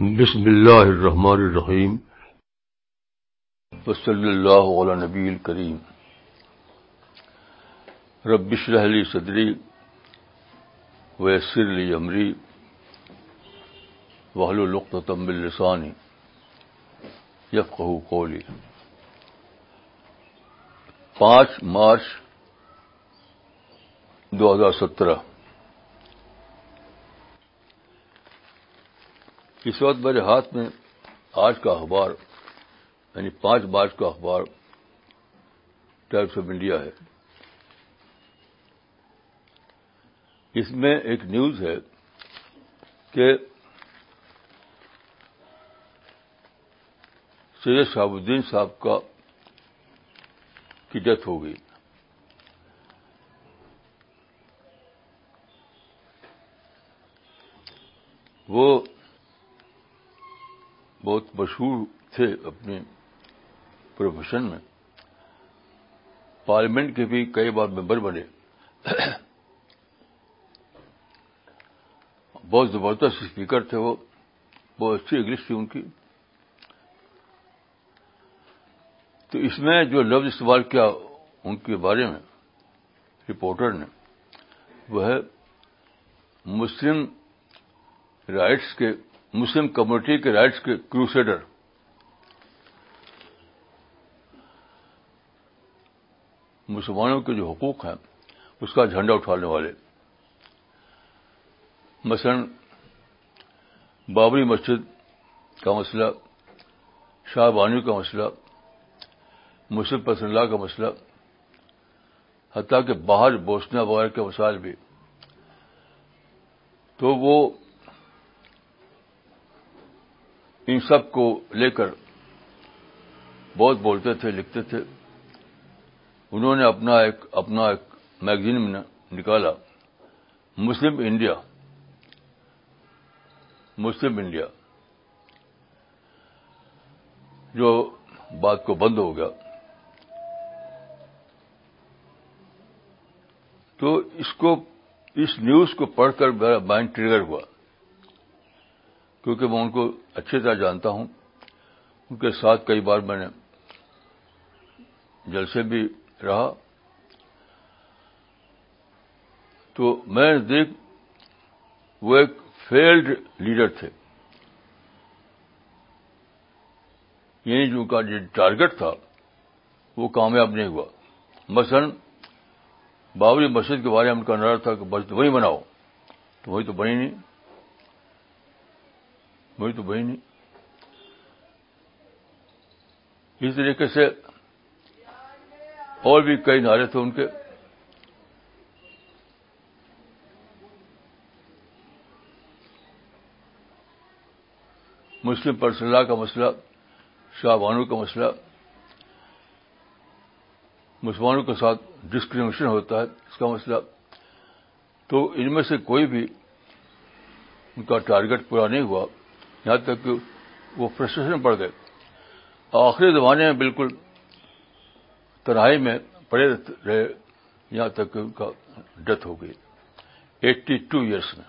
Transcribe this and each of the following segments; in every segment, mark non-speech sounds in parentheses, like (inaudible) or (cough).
بسم اللہ الرحمن الرحیم وصلی اللہ علی نبی الکریم. ربش رحلی صدری ویسر لی امری وحل القتم السانی یفقہ قولی. پانچ مارچ دو ہزار سترہ اس وقت میرے ہاتھ میں آج کا اخبار یعنی پانچ مارچ کا اخبار ٹائمس آف انڈیا ہے۔ اس میں ایک نیوز ہے کہ سید شہاب الدین صاحب کا کی ڈیتھ ہو گئی۔ وہ بہت مشہور تھے اپنے پروفیشن میں۔ پارلیمنٹ کے بھی کئی بار ممبر بنے۔ بہت زبردست اسپیکر تھے وہ۔ بہت اچھی انگلش تھی ان کی۔ تو اس میں جو لفظ استعمال کیا ان کے بارے میں، رپورٹر نے، وہ ہے مسلم رائٹس کے مسلم کمیونٹی کے رائٹس کے کروسیڈر۔ مسلمانوں کے جو حقوق ہیں، اس کا جھنڈا اٹھانے والے۔ مثلا، بابری مسجد کا مسئلہ، شاہ بانی کا مسئلہ مسلم پسند اللہ کا مسئلہ، حتیٰ کہ باہر بوسنا وغیرہ کے مسائل بھی۔ تو وہ ان سب کو لے کر بہت بولتے تھے، لکھتے تھے۔ انہوں نے اپنا ایک اپنا ایک میگزین میں نکالا۔ Muslim India. Muslim India. جو بات کو بند ہو گیا۔ تو اس کو، اس نیوز کو پڑھ کر میرا مائنڈ ٹریگر ہوا۔ کیونکہ میں ان کو اچھی طرح جانتا ہوں، ان کے ساتھ کئی بار میں نے جلسے بھی رہا۔ تو میں دیکھ وہ ایک فیلڈ لیڈر تھے۔ یعنی جو کا جو ٹارگٹ تھا، وہ کامیاب نہیں ہوا۔ مثلا بابری مسجد کے بارے میں ان کا نظر تھا کہ بس وہی بناؤ، تو وہی تو بنی نہیں۔ وہی تو بہی نہیں اس طریقے سے اور بھی کئی نعرے تھے ان کے۔ مسلم پرسلح کا مسئلہ، شاہ بانو کا مسئلہ۔ مسلمانوں کے ساتھ ڈسکریمنیشن ہوتا ہے، اس کا مسئلہ۔ تو ان میں سے کوئی بھی ان کا ٹارگٹ پورا نہیں ہوا۔ یہاں تک کہ وہ فرسٹریشن پڑ گئے آخری زمانے میں بالکل تنہائی میں پڑے رہے، یہاں تک کہ ان کا ڈیتھ ہو گئی۔ ایٹی ٹو ایئرس میں۔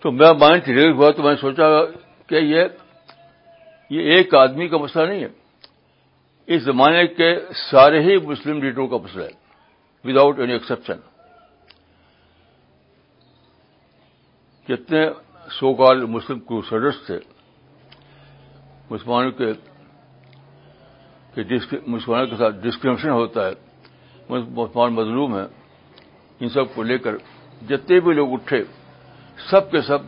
تو میں مائنڈ ریلیٹ ہوا تو میں نے سوچا کہ یہ یہ ایک آدمی کا مسئلہ نہیں ہے۔ اس زمانے کے سارے ہی مسلم لیڈروں کا مسئلہ ہے۔ وداؤٹ اینی ایکسپشن جتنے سو کال مسلم کروسڈرس تھے، مسلمانوں کے مسلمانوں کے ساتھ ڈسکریمنیشن ہوتا ہے، مسلمان مظلوم ہیں، ان سب کو لے کر جتنے بھی لوگ اٹھے، سب کے سب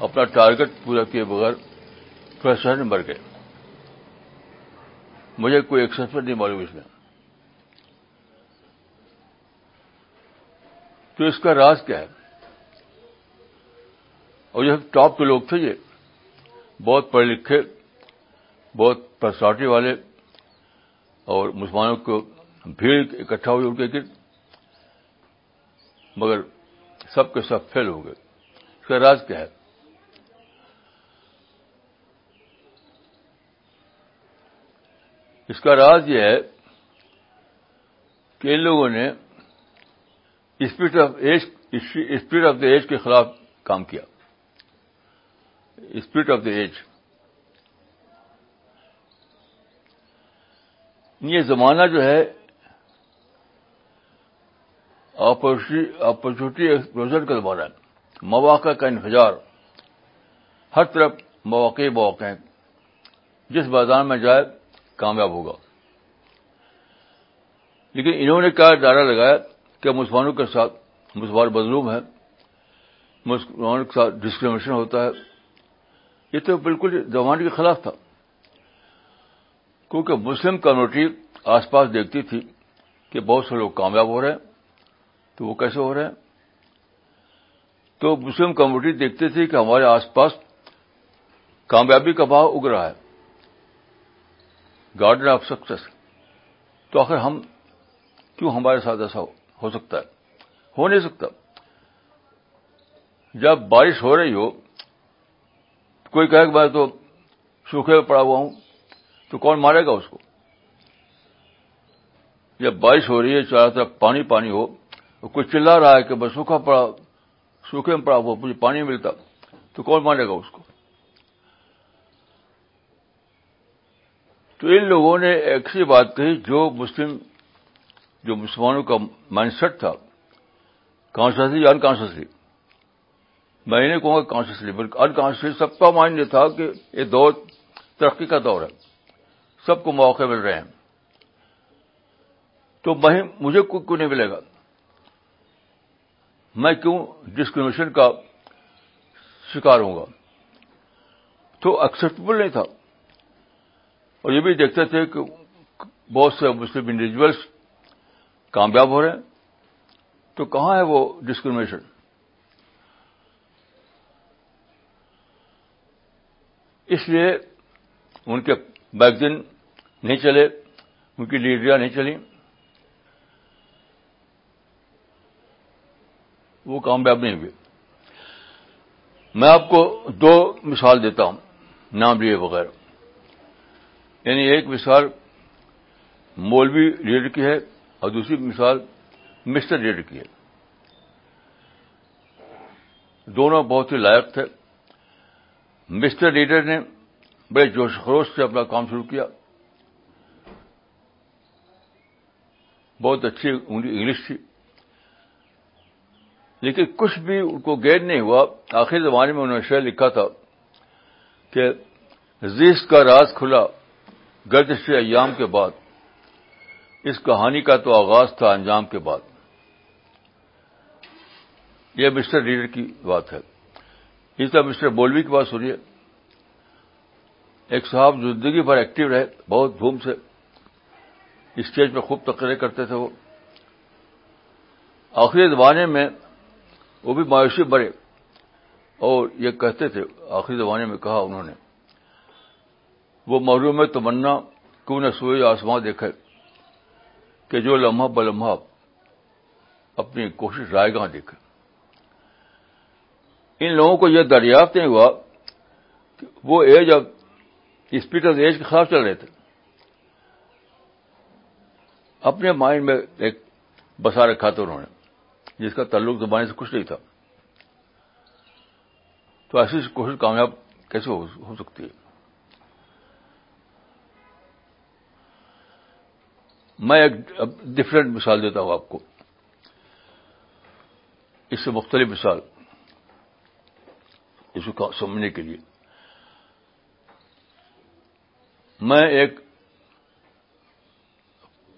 اپنا ٹارگٹ پورا کیے بغیر میں مر گئے۔ مجھے کوئی ایکسپشن نہیں معلوم اس میں۔ تو اس کا راز کیا ہے؟ اور یہ ٹاپ کے لوگ تھے یہ۔ بہت پڑھے لکھے، بہت پرسنالٹی والے اور مسلمانوں کو بھیڑ اکٹھا ہوئی ان کے گرد مگر سب کے سب فیل ہو گئے۔ اس کا راز کیا ہے؟ اس کا راز یہ ہے کہ ان لوگوں نے spirit of age spirit of the age کے خلاف کام کیا۔ Spirit of the age. یہ زمانہ جو ہے اپرچونیٹی ایکسپلوژن کا زمانہ ہے۔ مواقع کا انفجار۔ ہر طرف مواقع مواقع ہیں۔ جس بازار میں جائے، کامیاب ہوگا۔ لیکن انہوں نے کیا دائرہ لگایا کہ مسلمانوں کے ساتھ مسلمان مظلوم ہے مسلمانوں کے ساتھ ڈسکریمنیشن ہوتا ہے۔ یہ تو بالکل زمانے کے خلاف تھا۔ کیونکہ مسلم کمیونٹی آس پاس دیکھتی تھی کہ بہت سے لوگ کامیاب ہو رہے ہیں، تو وہ کیسے ہو رہے ہیں؟ تو مسلم کمیونٹی دیکھتے تھے کہ ہمارے آس پاس کامیابی کا بھاؤ اگ رہا ہے۔ Garden of success. تو آخر ہم کیوں ہمارے ساتھ ایسا ہو سکتا ہے؟ ہو نہیں سکتا۔ جب بارش ہو رہی ہو کوئی کہے کہ میں تو سوکھے میں پڑا ہوا ہوں، تو کون مارے گا اس کو؟ جب بارش ہو رہی ہے چاروں طرف پانی پانی ہو کوئی چلا رہا ہے کہ بس سوکھا پڑا سوکھے میں پڑا ہوا، مجھے پانی ملتا، تو کون مارے گا اس کو؟ تو ان لوگوں نے ایسی بات کہی، جو مسلم، جو مسلمانوں کا مائنڈ سیٹ تھا کانشیسلی انکانشیسلی میں نہیں کہوں گا کانشیسلی بلکہ انکانشیسلی سب کا مائنڈ یہ تھا کہ یہ دور ترقی کا دور ہے۔ سب کو موقع مل رہے ہیں۔ تو میں مجھے کیوں نہیں ملے گا۔ میں کیوں؟ ڈسکریمنیشن کا شکار ہوں گا۔ تو ایکسپٹیبل نہیں تھا۔ اور یہ بھی دیکھتے تھے کہ بہت سے مسلم انڈیویجلس کامیاب ہو رہے ہیں۔ تو کہاں ہے وہ ڈسکریمنیشن اس لیے ان کے میگزین نہیں چلے، ان کی لیڈریاں نہیں چلیں۔ وہ کامیاب نہیں ہوئے۔ میں آپ کو دو مثال دیتا ہوں، نام لیے بغیر۔ یعنی ایک مثال مولوی لیڈر کی ہے اور دوسری مثال مسٹر لیڈر کی ہے۔ دونوں بہت ہی لائق تھے۔ مسٹر لیڈر نے بڑے جوش خروش سے اپنا کام شروع کیا۔ بہت اچھی انگلش تھی۔ لیکن کچھ بھی ان کو گین نہیں ہوا۔ آخری زمانے میں انہوں نے شعر لکھا تھا کہ زیس کا راز کھلا گردش ایام کے بعد۔ اس کہانی کا تو آغاز تھا انجام کے بعد۔ یہ مسٹر ریڈر کی بات ہے۔ اس طرح مسٹر بولوی کی بات سنیے۔ ایک صاحب زندگی بھر ایکٹیو رہے، بہت دھوم سے۔ اسٹیج پہ خوب تقریر کرتے تھے وہ۔ آخری زمانے میں وہ بھی مایوسی بڑے۔ اور یہ کہتے تھے، آخری زمانے میں کہا انہوں نے، وہ محروم تمنا، کیوں نہ سوئے آسمان دیکھے، کہ جو لمحہ بلمحہ اپنی کوشش رائے گاہ دیکھے۔ ان لوگوں کو یہ دریافت نہیں ہوا کہ وہ ایج اب اسپیڈ آف ایج کے خلاف چل رہے تھے۔ اپنے مائنڈ میں ایک بسا رکھا تھا انہوں نے، جس کا تعلق زبان سے کچھ نہیں تھا۔ تو ایسی کوشش کامیاب کیسے ہو سکتی ہے؟ میں ایک ڈفرینٹ مثال دیتا ہوں آپ کو۔ اس سے مختلف مثال۔ اس کو سمجھنے کے لیے۔ میں ایک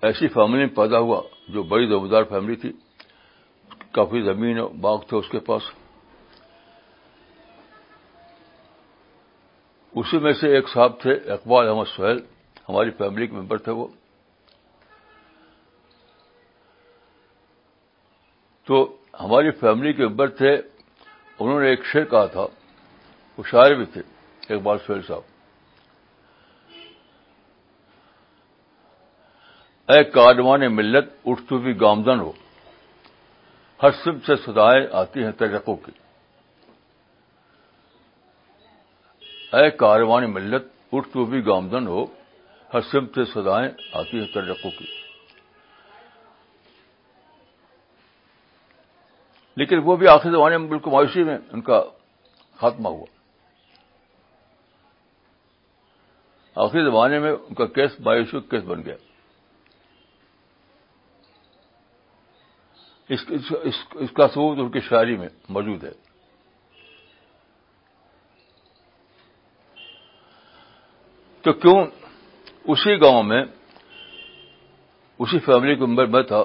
ایسی فیملی میں پیدا ہوا جو بڑی زمیندار فیملی تھی۔ کافی زمین باغ تھے اس کے پاس۔ اسی میں سے ایک صاحب تھے، اقبال احمد سہیل، ہماری فیملی کے ممبر تھے وہ۔ تو ہماری فیملی کے ممبر تھے، انہوں نے ایک شعر کہا تھا۔ وہ شاعر بھی تھے اقبال سہیل صاحب۔ اے کاروان ملت، اٹھ تو بھی گامزن ہو۔ ہر سب سے سدائیں آتی ہیں ترقوں کی۔ اے کاروان ملت، اٹھ تو بھی گامزن ہو۔ ہر سب سے سدائیں آتی ہیں ترقوں کی۔ لیکن وہ بھی آخری زمانے میں بالکل مایوسی میں ان کا خاتمہ ہوا۔ آخری زمانے میں ان کا کیس بایوشو کیس بن گیا۔ اس اس کا ثبوت ان کی شاعری میں موجود ہے۔ تو کیوں اسی گاؤں میں اسی فیملی کے ممبر میں تھا؟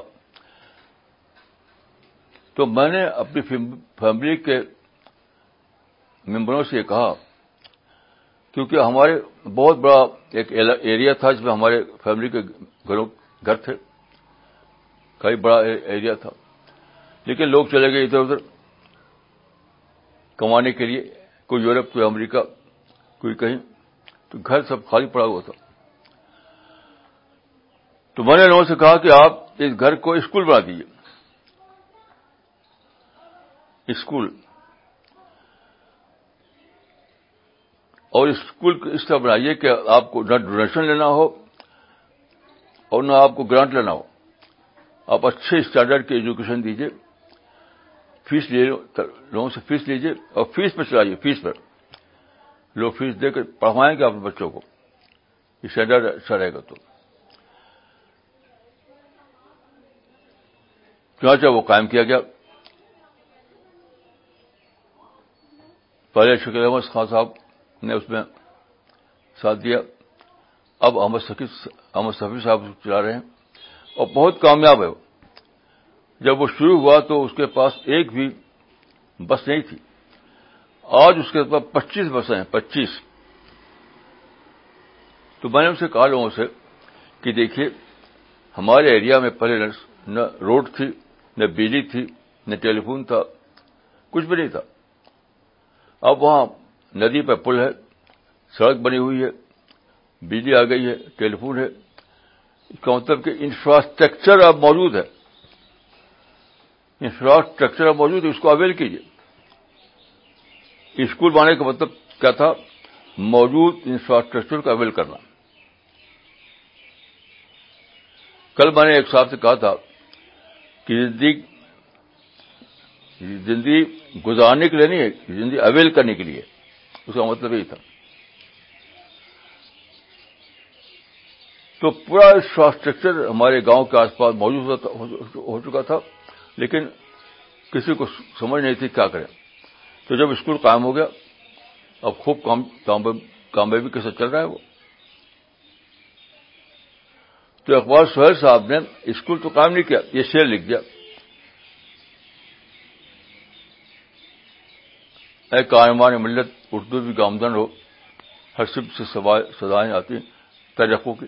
تو میں نے اپنی فیملی کے ممبروں سے یہ کہا کیونکہ ہمارے بہت بڑا ایک ایریا تھا جس میں ہمارے فیملی کے گھروں گھر تھے۔ کئی بڑا ایریا تھا۔ لیکن لوگ چلے گئے ادھر ادھر کمانے کے لیے، کوئی یورپ، کوئی امریکہ، کوئی کہیں۔ تو گھر سب خالی پڑا ہوا تھا۔ تو میں نے لوگوں سے کہا کہ آپ اس گھر کو اسکول بنا دیجیے اسکول۔ اور اسکول اس طرح بنائیے کہ آپ کو نہ ڈونیشن لینا ہو اور نہ آپ کو گرانٹ لینا ہو۔ آپ اچھے اسٹینڈرڈ کی ایجوکیشن دیجیے فیس لے لوگوں سے فیس لیجیے اور فیس پہ چلائیے فیس پر۔ لوگ فیس دے کر پڑھوائیں گے اپنے بچوں کو۔ اسٹینڈرڈ اچھا رہے گا تو۔ چنانچہ وہ قائم کیا گیا۔ پہلے شکیل احمد خان صاحب نے اس میں ساتھ دیا۔ اب احمد سفی احمد سفی صاحب چلا رہے ہیں۔ اور بہت کامیاب ہے وہ۔ جب وہ شروع ہوا تو اس کے پاس ایک بھی بس نہیں تھی۔ آج اس کے پاس پچیس بسیں ہیں، پچیس۔ تو میں نے ان سے کہا لوگوں سے کہ دیکھیے، ہمارے ایریا میں پہلے نہ روڈ تھی، نہ بجلی تھی، نہ ٹیلی فون تھا، کچھ بھی نہیں تھا۔ اب وہاں ندی پہ پل ہے، سڑک بنی ہوئی ہے، بجلی آ گئی ہے، ٹیلی فون ہے اس کا مطلب کہ انفراسٹرکچر اب موجود ہے۔ انفراسٹرکچر اب موجود ہے، اس کو اویل کیجیے اسکول بنانے کا مطلب کیا تھا؟ موجود انفراسٹرکچر کو اویل کرنا۔ کل میں نے ایک صاحب سے کہا تھا کہ زندگی زندگی گزارنے کے لیے نہیں ہے، زندگی اویل کرنے کے لیے۔ اس کا مطلب یہی تھا۔ تو پورا انفراسٹرکچر ہمارے گاؤں کے آس پاس موجود ہو چکا تھا، لیکن کسی کو سمجھ نہیں تھی کیا کریں۔ تو جب اسکول قائم ہو گیا، اب خوب کامیابی کیسے چل رہا ہے وہ۔ تو اقبال سہیل صاحب نے اسکول تو قائم نہیں کیا، یہ شعر لکھ دیا۔ اے کائمان ملت، اردو بھی گامدن ہو، ہر سب سے سزائیں آتی ترقوں کی۔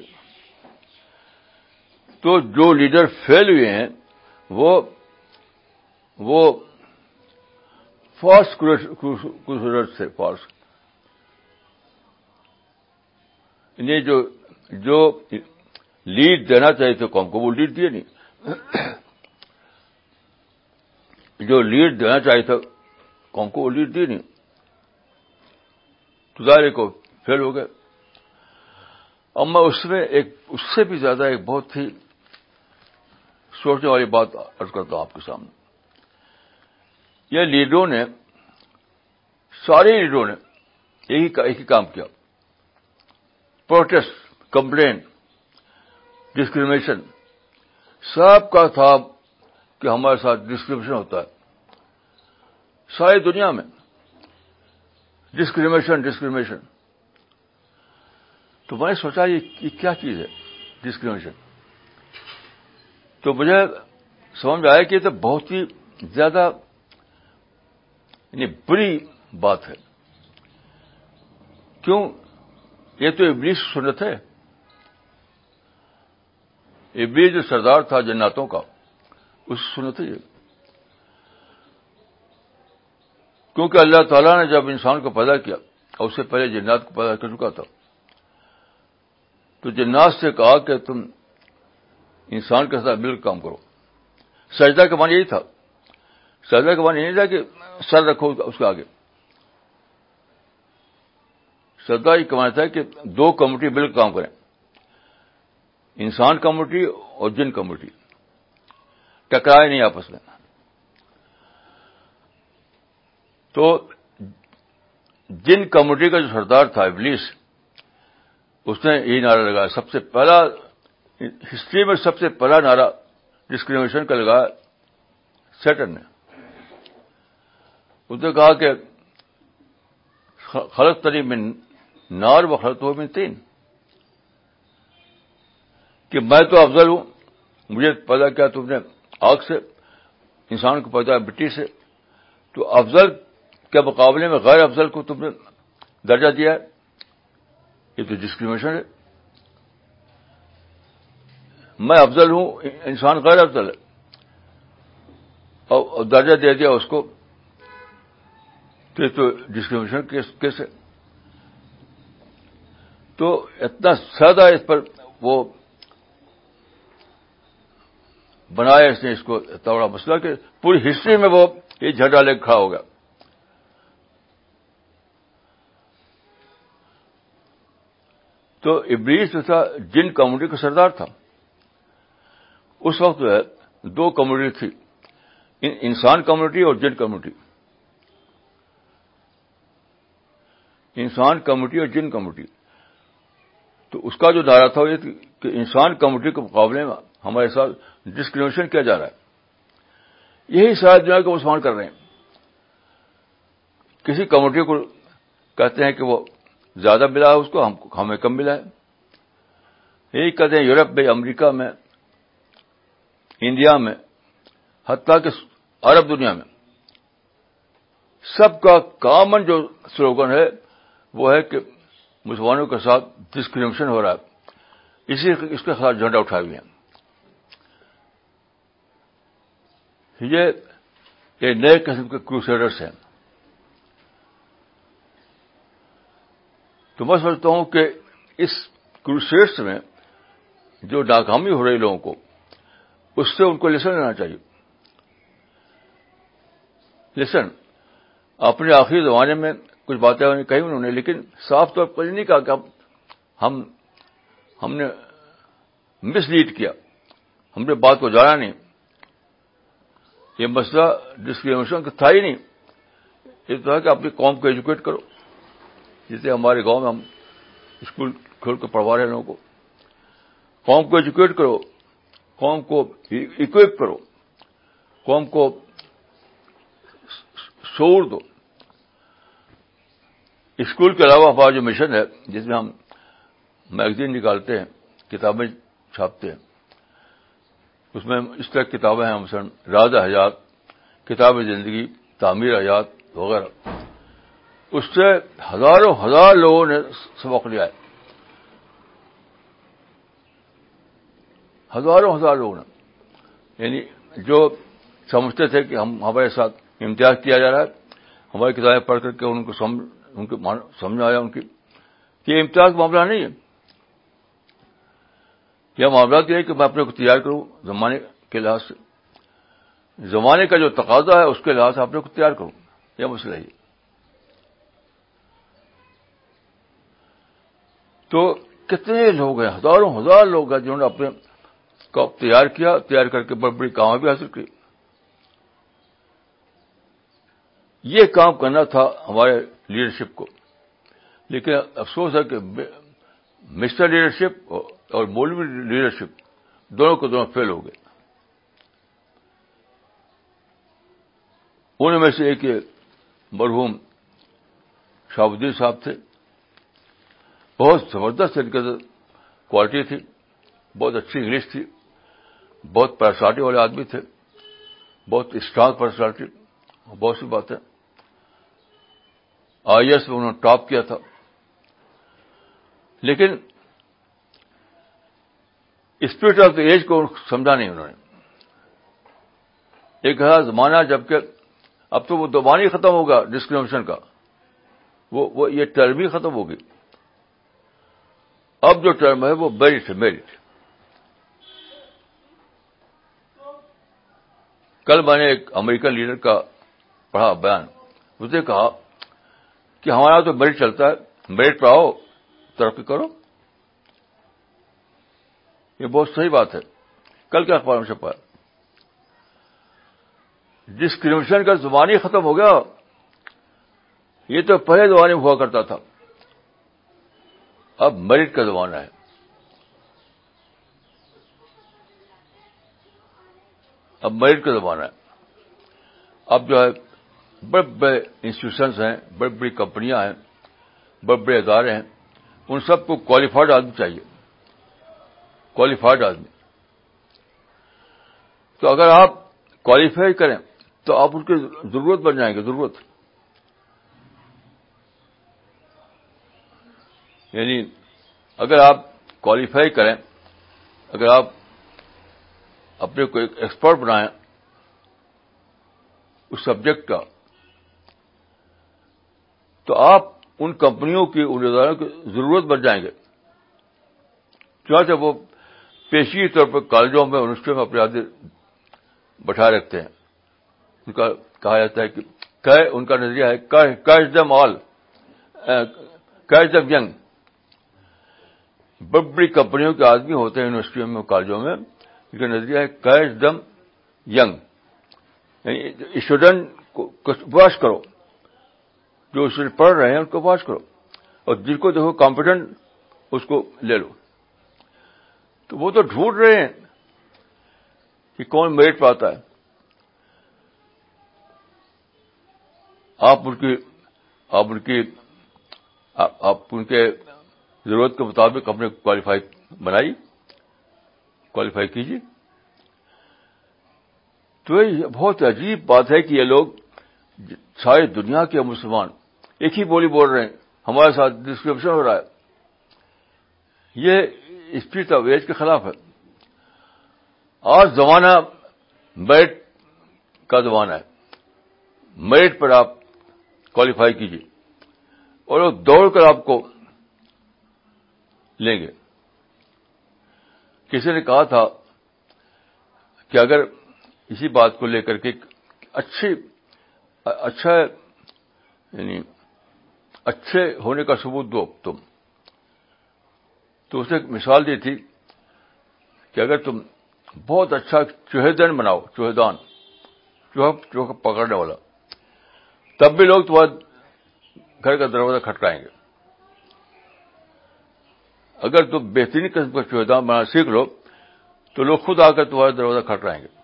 تو جو لیڈر فیل ہوئے ہیں، وہ وہ فاسٹ کروسرس تھے فاسٹ انہیں یعنی جو جو لیڈ دینا چاہیے تھے قوم کو وہ لیڈ دیے نہیں۔ جو لیڈ دینا چاہیے تھا قوم کو وہ لیڈ دی نہیں تو ظاہر کو فیل ہو گئے۔ اب میں اس میں ایک، اس سے بھی زیادہ ایک بہت ہی سوچنے والی بات ارض کرتا ہوں آپ کے سامنے۔ یہ لیڈروں نے، سارے لیڈروں نے ایک ہی کام کیا۔ پروٹیسٹ، کمپلین، ڈسکریمنیشن، سب کا تھا کہ ہمارے ساتھ ڈسکریمنیشن ہوتا ہے۔ ساری دنیا میں۔ ڈسکریمنیشن ڈسکریمنیشن تو میں نے سوچا یہ کیا چیز ہے؟ ڈسکریمنیشن تو مجھے سمجھ میں آیا کہ یہ تو بہت ہی زیادہ یعنی بری بات ہے۔ کیوں؟ یہ تو ابلیس سنت ہے۔ ابلیس جو سردار تھا جناتوں کا، اس سنت ہے یہ۔ کیونکہ اللہ تعالیٰ نے جب انسان کو پیدا کیا، اور اس سے پہلے جنات کو پیدا کر چکا تھا، تو جنات سے کہا کہ تم انسان کے ساتھ مل کام کرو۔ سجدہ کا مان یہی تھا۔ سجدہ کا مان یہ نہیں تھا کہ سر رکھو اس کے آگے۔ سجدہ یہ کمانا تھا کہ دو کمیٹی مل کام کریں۔ انسان کمیٹی اور جن کمیٹی۔ ٹکرائے نہیں آپس میں۔ تو جن کمیٹی کا جو سردار تھا ابلیس، اس نے یہی نعرہ لگایا۔ سب سے پہلا، ہسٹری میں سب سے پہلا نعرہ ڈسکریمنیشن کا لگایا سیٹن نے۔ اس نے کہا کہ خلط تری میں نار و خلط ہو میں تین۔ کہ میں تو افضل ہوں، مجھے پیدا کیا تم نے آگ سے، انسان کو پیدا مٹی سے۔ تو افضل کے مقابلے میں غیر افضل کو تم نے درجہ دیا ہے؟ یہ تو ڈسکریمنیشن ہے۔ میں افضل ہوں، انسان غیر افضل ہے۔ اور درجہ دے دیا اس کو۔ تو یہ تو ڈسکریمنیشن کیس ہے۔ تو اتنا زیادہ اس پر وہ بنایا اس نے اس کو، اتنا بڑا مسئلہ کہ پوری ہسٹری میں وہ یہ جھنڈا لے کھڑا ہو گیا۔ تو ابلیس جو تھا جن کمیونٹی کا سردار تھا۔ اس وقت جو ہے، دو کمیونٹی تھی۔ انسان کمیونٹی اور جن کمیونٹی انسان کمیونٹی اور جن کمیونٹی تو اس کا جو دائرہ تھا وہ یہ کہ انسان کمیونٹی کے مقابلے میں ہمارے ساتھ ڈسکریمنیشن کیا جا رہا ہے۔ یہی شاید جو ہے کہ مسلمان کر رہے ہیں۔ کسی کمیونٹی کو کہتے ہیں کہ وہ زیادہ ملا ہے اس کو ہمیں کم ملا ہے۔ یہی کہتے ہیں یورپ میں، امریکہ میں، انڈیا میں، حتیٰ کہ عرب دنیا میں۔ سب کا کامن جو سلوگن ہے، وہ ہے کہ مسلمانوں کے ساتھ ڈسکریمشن ہو رہا ہے۔ اسی اس کے خلاف جھنڈا اٹھائے ہوئے ہیں۔ یہ نئے قسم کے کروسیڈرس ہیں۔ تو میں سمجھتا ہوں کہ اس کروسیڈس میں جو ناکامی ہو رہی لوگوں کو، اس سے ان کو لیسن لینا چاہیے۔ لیسن اپنے آخری زمانے میں کچھ باتیں کہی انہوں نے، لیکن صاف طور پر نہیں کہا کہ ہم ہم نے مس لیڈ کیا، ہم نے بات کو جانا نہیں۔ یہ مسئلہ ڈسکریمنیشن کا تھا ہی نہیں۔ یہ تو ہے کہ اپنی قوم کو ایجوکیٹ کرو۔ جیسے ہمارے گاؤں میں ہم اسکول کھول کے پڑھوا رہے ہیں لوگوں کو۔ قوم کو ایجوکیٹ کرو، قوم کو اکوپ کرو، قوم کو شور دو۔ اسکول کے علاوہ ہمارا جو مشن ہے، جس میں ہم میگزین نکالتے ہیں، کتابیں چھاپتے ہیں، اس میں اس طرح کتابیں ہیں، مثلاً راز حیات، کتاب زندگی، تعمیر حیات وغیرہ۔ اس سے ہزاروں ہزار لوگوں نے سبق لیا ہے۔ ہزاروں ہزار لوگوں نے۔ یعنی جو سمجھتے تھے کہ ہم ہمارے ساتھ امتیاز کیا جا رہا ہے، ہماری کتابیں پڑھ کر کے ان کو ان کو سمجھ آیا ان کی۔ یہ امتیاز معاملہ نہیں ہے۔ یہ معاملہ یہ ہے کہ میں اپنے کو تیار کروں زمانے کے لحاظ سے۔ زمانے کا جو تقاضا ہے، اس کے لحاظ سے اپنے کو تیار کروں۔ یہ مسئلہ ہے۔ تو کتنے لوگ ہیں؟ ہزاروں ہزار لوگ ہیں جنہوں نے اپنے کو تیار کیا، تیار کر کے بڑی بڑی کام بھی حاصل کی۔ یہ کام کرنا تھا ہمارے لیڈرشپ کو۔ لیکن افسوس ہے کہ مسٹر لیڈرشپ اور مولوی لیڈرشپ دونوں کو دونوں فیل ہو گئے۔ ان میں سے ایک مرحوم شاہ صاحب تھے۔ بہت زبردست طریقے سے کوالٹی تھی، بہت اچھی انگلش تھی، بہت پرسنالٹی والے آدمی تھے، بہت اسٹرانگ پرسنالٹی بہت سی باتیں۔ آئی ایس میں انہوں نے ٹاپ کیا تھا۔ لیکن اسپرٹ آف دا ایج کو سمجھا نہیں انہوں نے۔ ایک کہا زمانہ جبکہ اب تو وہ دوبانی ختم ہوگا ڈسکریمنیشن کا، وہ وہ یہ ٹرم ہی ختم ہوگی۔ اب جو ٹرم ہے وہ میرٹ ہے، میرٹ۔ کل میں نے ایک امریکن لیڈر کا پڑھا بیان۔ اسے کہا کہ ہمارا تو میرٹ چلتا ہے، میرٹ پڑھاؤ ترقی کرو۔ یہ بہت صحیح بات ہے۔ کل کیا اخبار میں چھپا ڈسکریمنیشن کا زبان ہی ختم ہو گیا، یہ تو پہلے زمانے میں ہوا کرتا تھا۔ اب میرٹ کا زمانہ ہے۔ اب میرٹ کا زمانہ ہے۔ اب جو ہے بڑے بڑے انسٹیٹیوشنس ہیں بڑی بڑی کمپنیاں ہیں، بڑے بڑے ادارے ہیں، ان سب کو کوالیفائڈ آدمی چاہیے۔ کوالیفائڈ آدمی۔ تو اگر آپ کوالیفائی کریں تو آپ ان کی ضرورت بن جائیں گے ضرورت۔ یعنی اگر آپ کوالیفائی کریں، اگر آپ اپنے کو ایک ایکسپرٹ بنائیں، اس سبجیکٹ کا، تو آپ ان کمپنیوں کی، ان اداروں کی ضرورت بن جائیں گے۔ چنانچہ وہ پیشی طور پر کالجوں میں یونیورسٹیوں میں اپنے آدمی بٹھائے رکھتے ہیں۔ ان کا کہا جاتا ہے کہ ان کا نظریہ ہے catch them all catch them young بڑی بڑی کمپنیوں کے آدمی ہوتے ہیں یونیورسٹیوں میں، کالجوں میں، ان کا نظریہ ہے کیش دم ینگ۔ یعنی اسٹوڈنٹ کو واش کرو۔ جو اسٹوڈنٹ پڑھ رہے ہیں ان کو واش کرو۔ اور جن کو دیکھو کمپیٹنٹ، اس کو لے لو۔ تو وہ تو ڈھونڈ رہے ہیں کہ کون میرٹ پاتا ہے۔ آپ ان کی، آپ ان کی آپ ان کے ضرورت کے مطابق اپنے کوالیفائی بنائی۔ کوالیفائی کیجیے۔ تو یہ بہت عجیب بات ہے کہ یہ لوگ ساری دنیا کے مسلمان ایک ہی بولی بول رہے ہیں۔ ہمارے ساتھ ڈسکرپشن ہو رہا ہے۔ یہ اسپرٹ آف ایج کے خلاف ہے۔ آج زمانہ میرٹ کا زمانہ ہے۔ میرٹ پر آپ کوالیفائی کیجیے۔ اور وہ دوڑ کر آپ کو لیں گے۔ کسی نے کہا تھا کہ اگر اسی بات کو لے کر کے اچھی اچھا یعنی اچھے ہونے کا ثبوت دو تم، تو اسے ایک مثال دی تھی کہ اگر تم بہت اچھا چوہدن بناؤ، چوہدان، چوہا چوہا پکڑنے والا، تب بھی لوگ تمہارے گھر کا دروازہ کھٹکائیں گے۔ اگر تم بہترین قسم کا چوہدان بنانا سیکھ لو، تو لوگ خود آ کر تمہارا دروازہ کھٹکائیں گے۔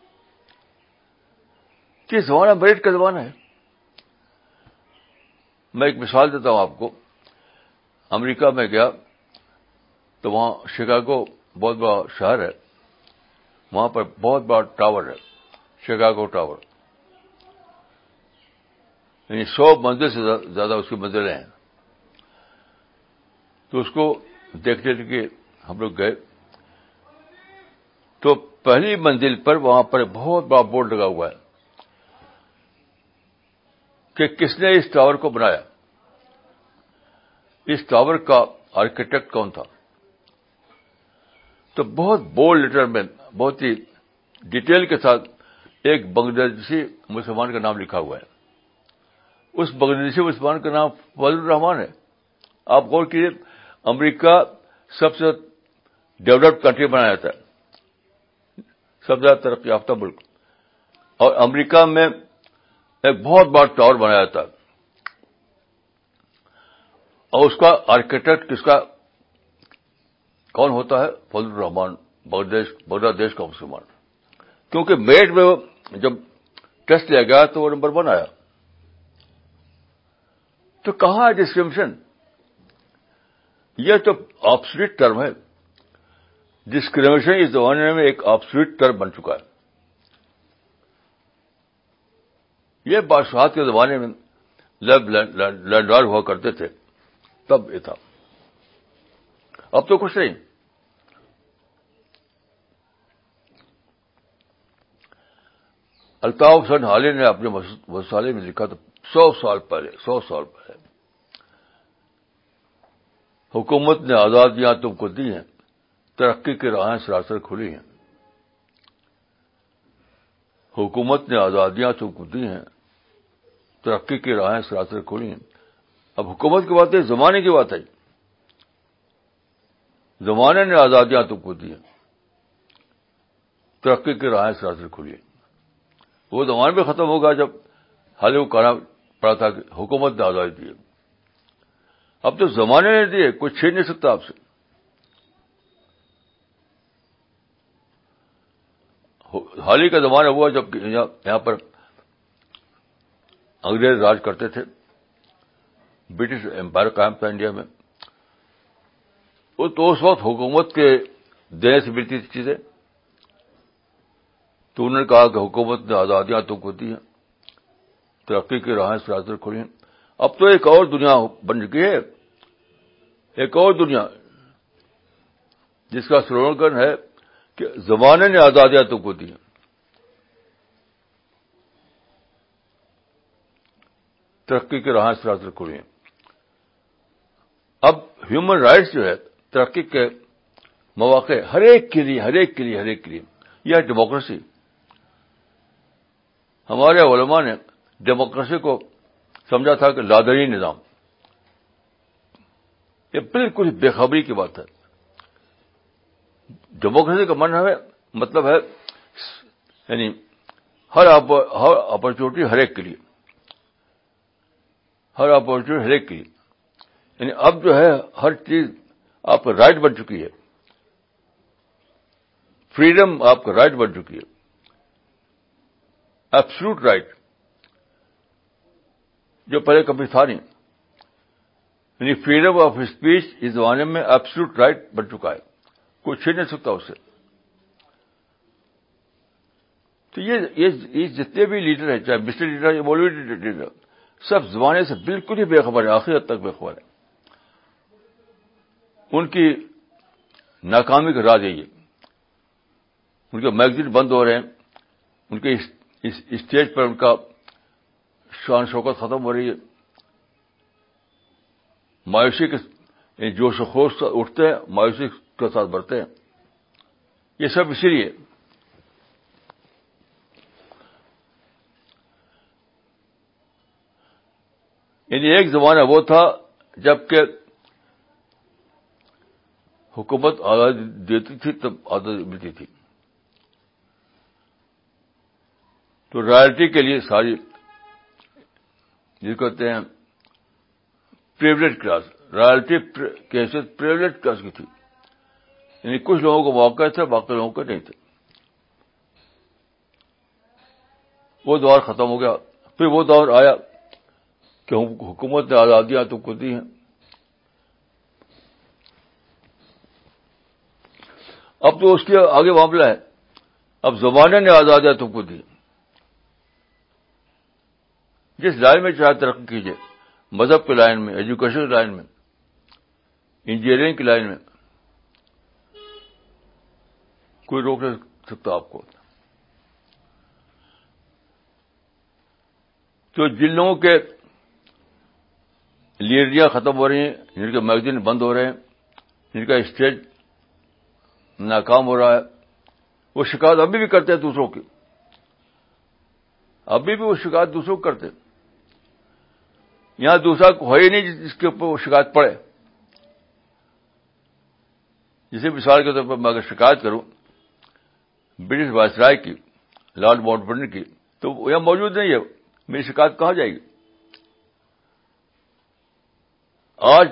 یہ زمانہ میرٹ کا زمانہ ہے۔ میں ایک مثال دیتا ہوں آپ کو۔ امریکہ میں گیا، تو وہاں شکاگو بہت بڑا شہر ہے۔ وہاں پر بہت بڑا ٹاور ہے، شکاگو ٹاور۔ یعنی سو منزل سے زیادہ اس کی منزلیں ہیں۔ تو اس کو دیکھنے کے ہم لوگ گئے۔ تو پہلی منزل پر وہاں پر بہت بڑا بورڈ لگا ہوا ہے کہ کس نے اس ٹاور کو بنایا۔ اس ٹاور کا آرکیٹیکٹ کون تھا؟ تو بہت بولڈ لیٹر میں، بہت ہی ڈیٹیل کے ساتھ ایک بنگلہ دیشی مسلمان کا نام لکھا ہوا ہے۔ اس بنگلہ دیشی مسلمان کا نام فضل الرحمان ہے۔ آپ غور کیجیے امریکہ سب سے ڈیولپڈ کنٹری بنایا جاتا ہے۔ سب سے زیادہ ترقی یافتہ ملک۔ اور امریکہ میں ایک بہت بڑا ٹاور بنایا جاتا ہے۔ اور اس کا آرکیٹیکٹ کس کا؟ کون ہوتا ہے؟ فضل الرحمان بغداد دیش کا مسلمان۔ کیونکہ میٹ میں جب ٹیسٹ لیا گیا تو وہ نمبر ون آیا۔ تو کہاں ہے ڈسکریمشن یہ تو آپسلیٹ ٹرم ہے۔ ڈسکریمنیشن اس زمانے میں ایک آپسلیٹ ٹرم بن چکا ہے۔ یہ بادشاہت کے زمانے میں لینڈار ہوا کرتے تھے، تب یہ تھا۔ اب تو کچھ نہیں۔ الطاف حسن حالی نے اپنے مسالے میں لکھا تھا، سو سال پہلے، سو سال پہلے۔ حکومت نے آزادیاں تم کو دی ہیں، ترقی کی راہیں سراسر کھلی ہیں۔ حکومت نے آزادیاں تم کو دی ہیں، ترقی کی راہیں سراسر کھلی ہیں۔ اب حکومت کی بات ہے زمانے کی بات ہے۔ زمانے نے آزادیاں تم کو دی ہیں۔ ترقی کی راہیں سراسر کھلی ہیں۔ وہ زمانہ بھی ختم ہوگا جب حال وہ کہنا پڑا تھا کہ حکومت نے آزادی دی اب تو زمانے نے دیے، کوئی چھین نہیں سکتا آپ سے۔ حال ہی کا زمانہ ہوا جب یہاں پر انگریز راج کرتے تھے۔ برٹش امپائر قائم تھا انڈیا میں۔ وہ تو اس وقت حکومت کے دینے سے ملتی تھی چیزیں۔ تو انہوں نے کہا کہ حکومت نے آزادیاں تو کو دی ہیں، ترقی کی راہیں سراسر کھلی ہیں۔ اب تو ایک اور دنیا بن چکی ہے۔ ایک اور دنیا جس کا سلوگن ہے کہ زمانے نے آزادیاں تو کو دی۔ ترقی کے راہیں سراسر کھلی ہیں۔ اب ہیومن رائٹس جو ہے، ترقی کے مواقع ہر ایک کے لیے، ہر ایک کے لیے، ہر ایک کے لیے، یہ ڈیموکریسی ہمارے علماء نے ڈیموکریسی کو سمجھا تھا کہ لادری نظام۔ یہ بالکل بے خبری کی بات ہے۔ ڈیموکریسی کا من ہے مطلب ہے یعنی ہر ہر اپرچونیٹی ہر ایک کے لیے۔ ہر اپرچونیٹی ہر ایک کے لیے۔ یعنی اب جو ہے، ہر چیز آپ کا رائٹ بن چکی ہے۔ فریڈم آپ کا رائٹ بن چکی ہے۔ ایبسلوٹ رائٹ جو پہلے کبھی تھا نہیں۔ یعنی فریڈم آف اسپیچ اس زمانے میں ایبسلوٹ رائٹ بن چکا ہے۔ کوئی چھین نہیں سکتا اس سے تو یہ جتنے بھی لیڈر ہیں، چاہے مسٹر لیڈر یا بولی لیڈر سب زمانے سے بالکل ہی بے خبر ہے آخری حد تک بے خبر ہے ان کی ناکامی کا راج ہے۔ یہ ان کے میگزین بند ہو رہے ہیں۔ ان کے اسٹیج پر ان کا شان شوکت ختم ہو رہی ہے۔ مایوسی کے یعنی جوش و خوش اٹھتے ہیں، مایوسی کے ساتھ بڑھتے ہیں۔ یہ سب اسی لیے۔ یعنی ایک زمانہ وہ تھا جبکہ حکومت آزادی دیتی تھی، تب آزادی ملتی تھی۔ تو رائلٹی کے لیے ساری جس کہتے ہیں پریولیج کلاس رائلٹی کی حیثیت پریولیج کلاس کی تھی۔ یعنی کچھ لوگوں کو موقع تھے باقی لوگوں کو نہیں تھے وہ دور ختم ہو گیا۔ پھر وہ دور آیا کہ حکومت نے آزادیاں تو کو دی ہیں۔ اب تو اس کے آگے معاملہ ہے۔ اب زمانے نے آزادیاں تم کو دی جس لائن میں چاہے ترقی کیجیے مذہب کے لائن میں، ایجوکیشن لائن میں، انجینئرنگ کی لائن میں، کوئی روک نہیں سکتا آپ کو۔ تو جن لوگوں کے لیڈریاں ختم ہو رہی ہیں، جن کے میگزین بند ہو رہے ہیں، جن کا اسٹیج ناکام ہو رہا ہے، وہ شکایت ابھی بھی کرتے ہیں دوسروں کی۔ ابھی بھی وہ شکایت دوسروں کو کرتے ہیں۔ یہاں دوسرا ہو ہی نہیں جس کے اوپر وہ شکایت پڑے۔ جسے مثال کے طور پر میں اگر شکایت کروں، برٹش وائسرائے کی، لارڈ ماؤنٹ بٹن کی، تو یہاں موجود نہیں ہے۔ میری شکایت کہاں جائے گی؟ آج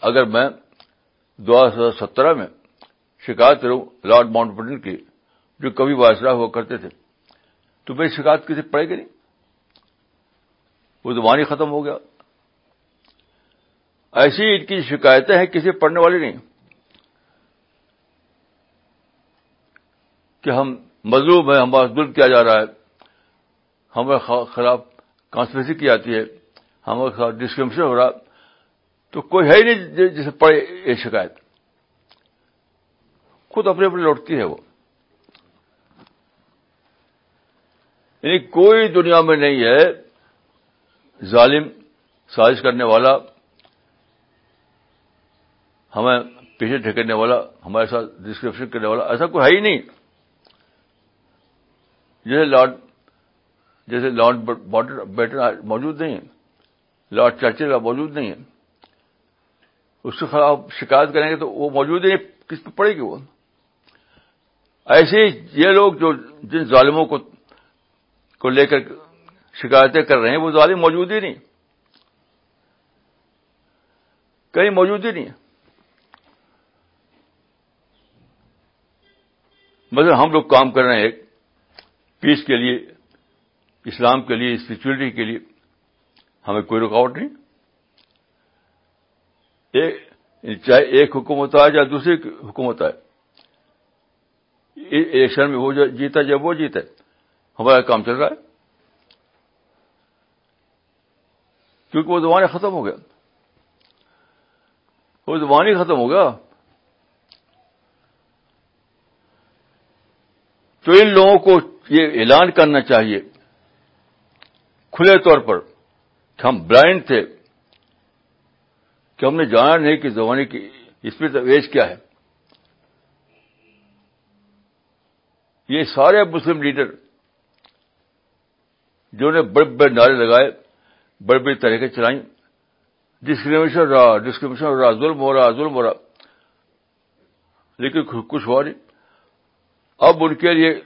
اگر میں دو ہزار سترہ میں شکایت کروں لارڈ ماؤنٹ بٹن کی، جو کبھی وائسرا ہوا کرتے تھے، تو میری شکایت کسی پڑے گی نہیں؟ وہ زبان ہی ختم ہو گیا۔ ایسی ان کی شکایتیں ہیں، کسی پڑھنے والی نہیں۔ کہ ہم مظلوم ہیں ہمارا ظلم کیا جا رہا ہے۔ ہمارے خلاف کانسپریسی کی جاتی ہے۔ ہمارے خلاف ڈسکرمشن ہو رہا تو کوئی ہے ہی نہیں جسے پڑھے یہ شکایت۔ خود اپنے اپنے لوٹتی ہے وہ۔ یعنی کوئی دنیا میں نہیں ہے، ظالم، سازش کرنے والا ہمیں پیچھے ٹھکرنے والا، ہمارے ساتھ ڈسکرپشن کرنے والا، ایسا کوئی ہے ہی نہیں۔ جیسے لارڈ جیسے لارڈ بیٹر موجود نہیں ہے لارڈ چرچل موجود نہیں ہے اس کے خلاف شکایت کریں گے تو وہ موجود ہی نہیں کس پہ پڑے گی وہ؟ ایسے یہ لوگ جو جن ظالموں کو کو لے کر شکایتیں کر رہے ہیں، وہ ظالم موجود ہی نہیں۔ کہیں موجود ہی نہیں ہے مطلب ہم لوگ کام کر رہے ہیں ایک پیس کے لیے، اسلام کے لیے اسپرچولیٹی کے لیے۔ ہمیں کوئی رکاوٹ نہیں۔ چاہے ایک حکومت آئے یا دوسری حکومت آئے الیکشن میں وہ جیتا جب وہ جیتا ہمارا کام چل رہا ہے۔ کیونکہ وہ زمانہ ختم ہو گیا۔ وہ زبان ہی ختم ہو گیا۔ تو ان لوگوں کو یہ اعلان کرنا چاہیے۔ کھلے طور پر کہ ہم بلائنڈ تھے، کہ ہم نے جانا نہیں کہ زمانے کی اسپرٹ ایج کیا ہے۔ یہ سارے مسلم لیڈر جنہوں نے بڑے بڑے نعرے لگائے بڑی بڑی طریقے چلائیں۔ ڈسکریمنیشن رہا ڈسکریمنیشن رہا، ظلم ہو رہا، ظلم ہو رہا۔ لیکن کچھ ہوا نہیں۔ اب ان کے لیے